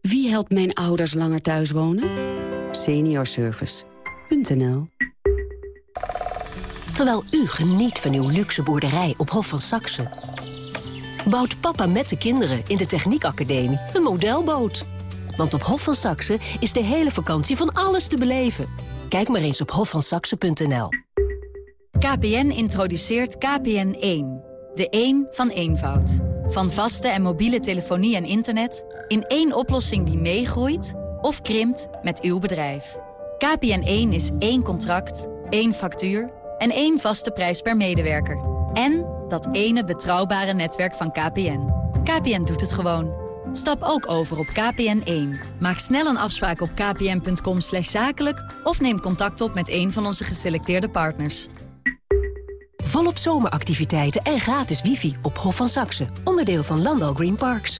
Wie helpt mijn ouders langer thuis wonen? Seniorservice.nl Terwijl u geniet van uw luxe boerderij op Hof van Saxe... bouwt papa met de kinderen in de Techniekacademie een modelboot. Want op Hof van Saxe is de hele vakantie van alles te beleven. Kijk maar eens op hofvansaxe.nl. KPN introduceert KPN1. De 1 van eenvoud. Van vaste en mobiele telefonie en internet... in één oplossing die meegroeit of krimpt met uw bedrijf. KPN1 is één contract, één factuur en één vaste prijs per medewerker. En dat ene betrouwbare netwerk van KPN. KPN doet het gewoon. Stap ook over op KPN1. Maak snel een afspraak op kpn.com zakelijk... of neem contact op met een van onze geselecteerde partners. Volop zomeractiviteiten en gratis wifi op Hof van Saxe. Onderdeel van Landal Green Parks.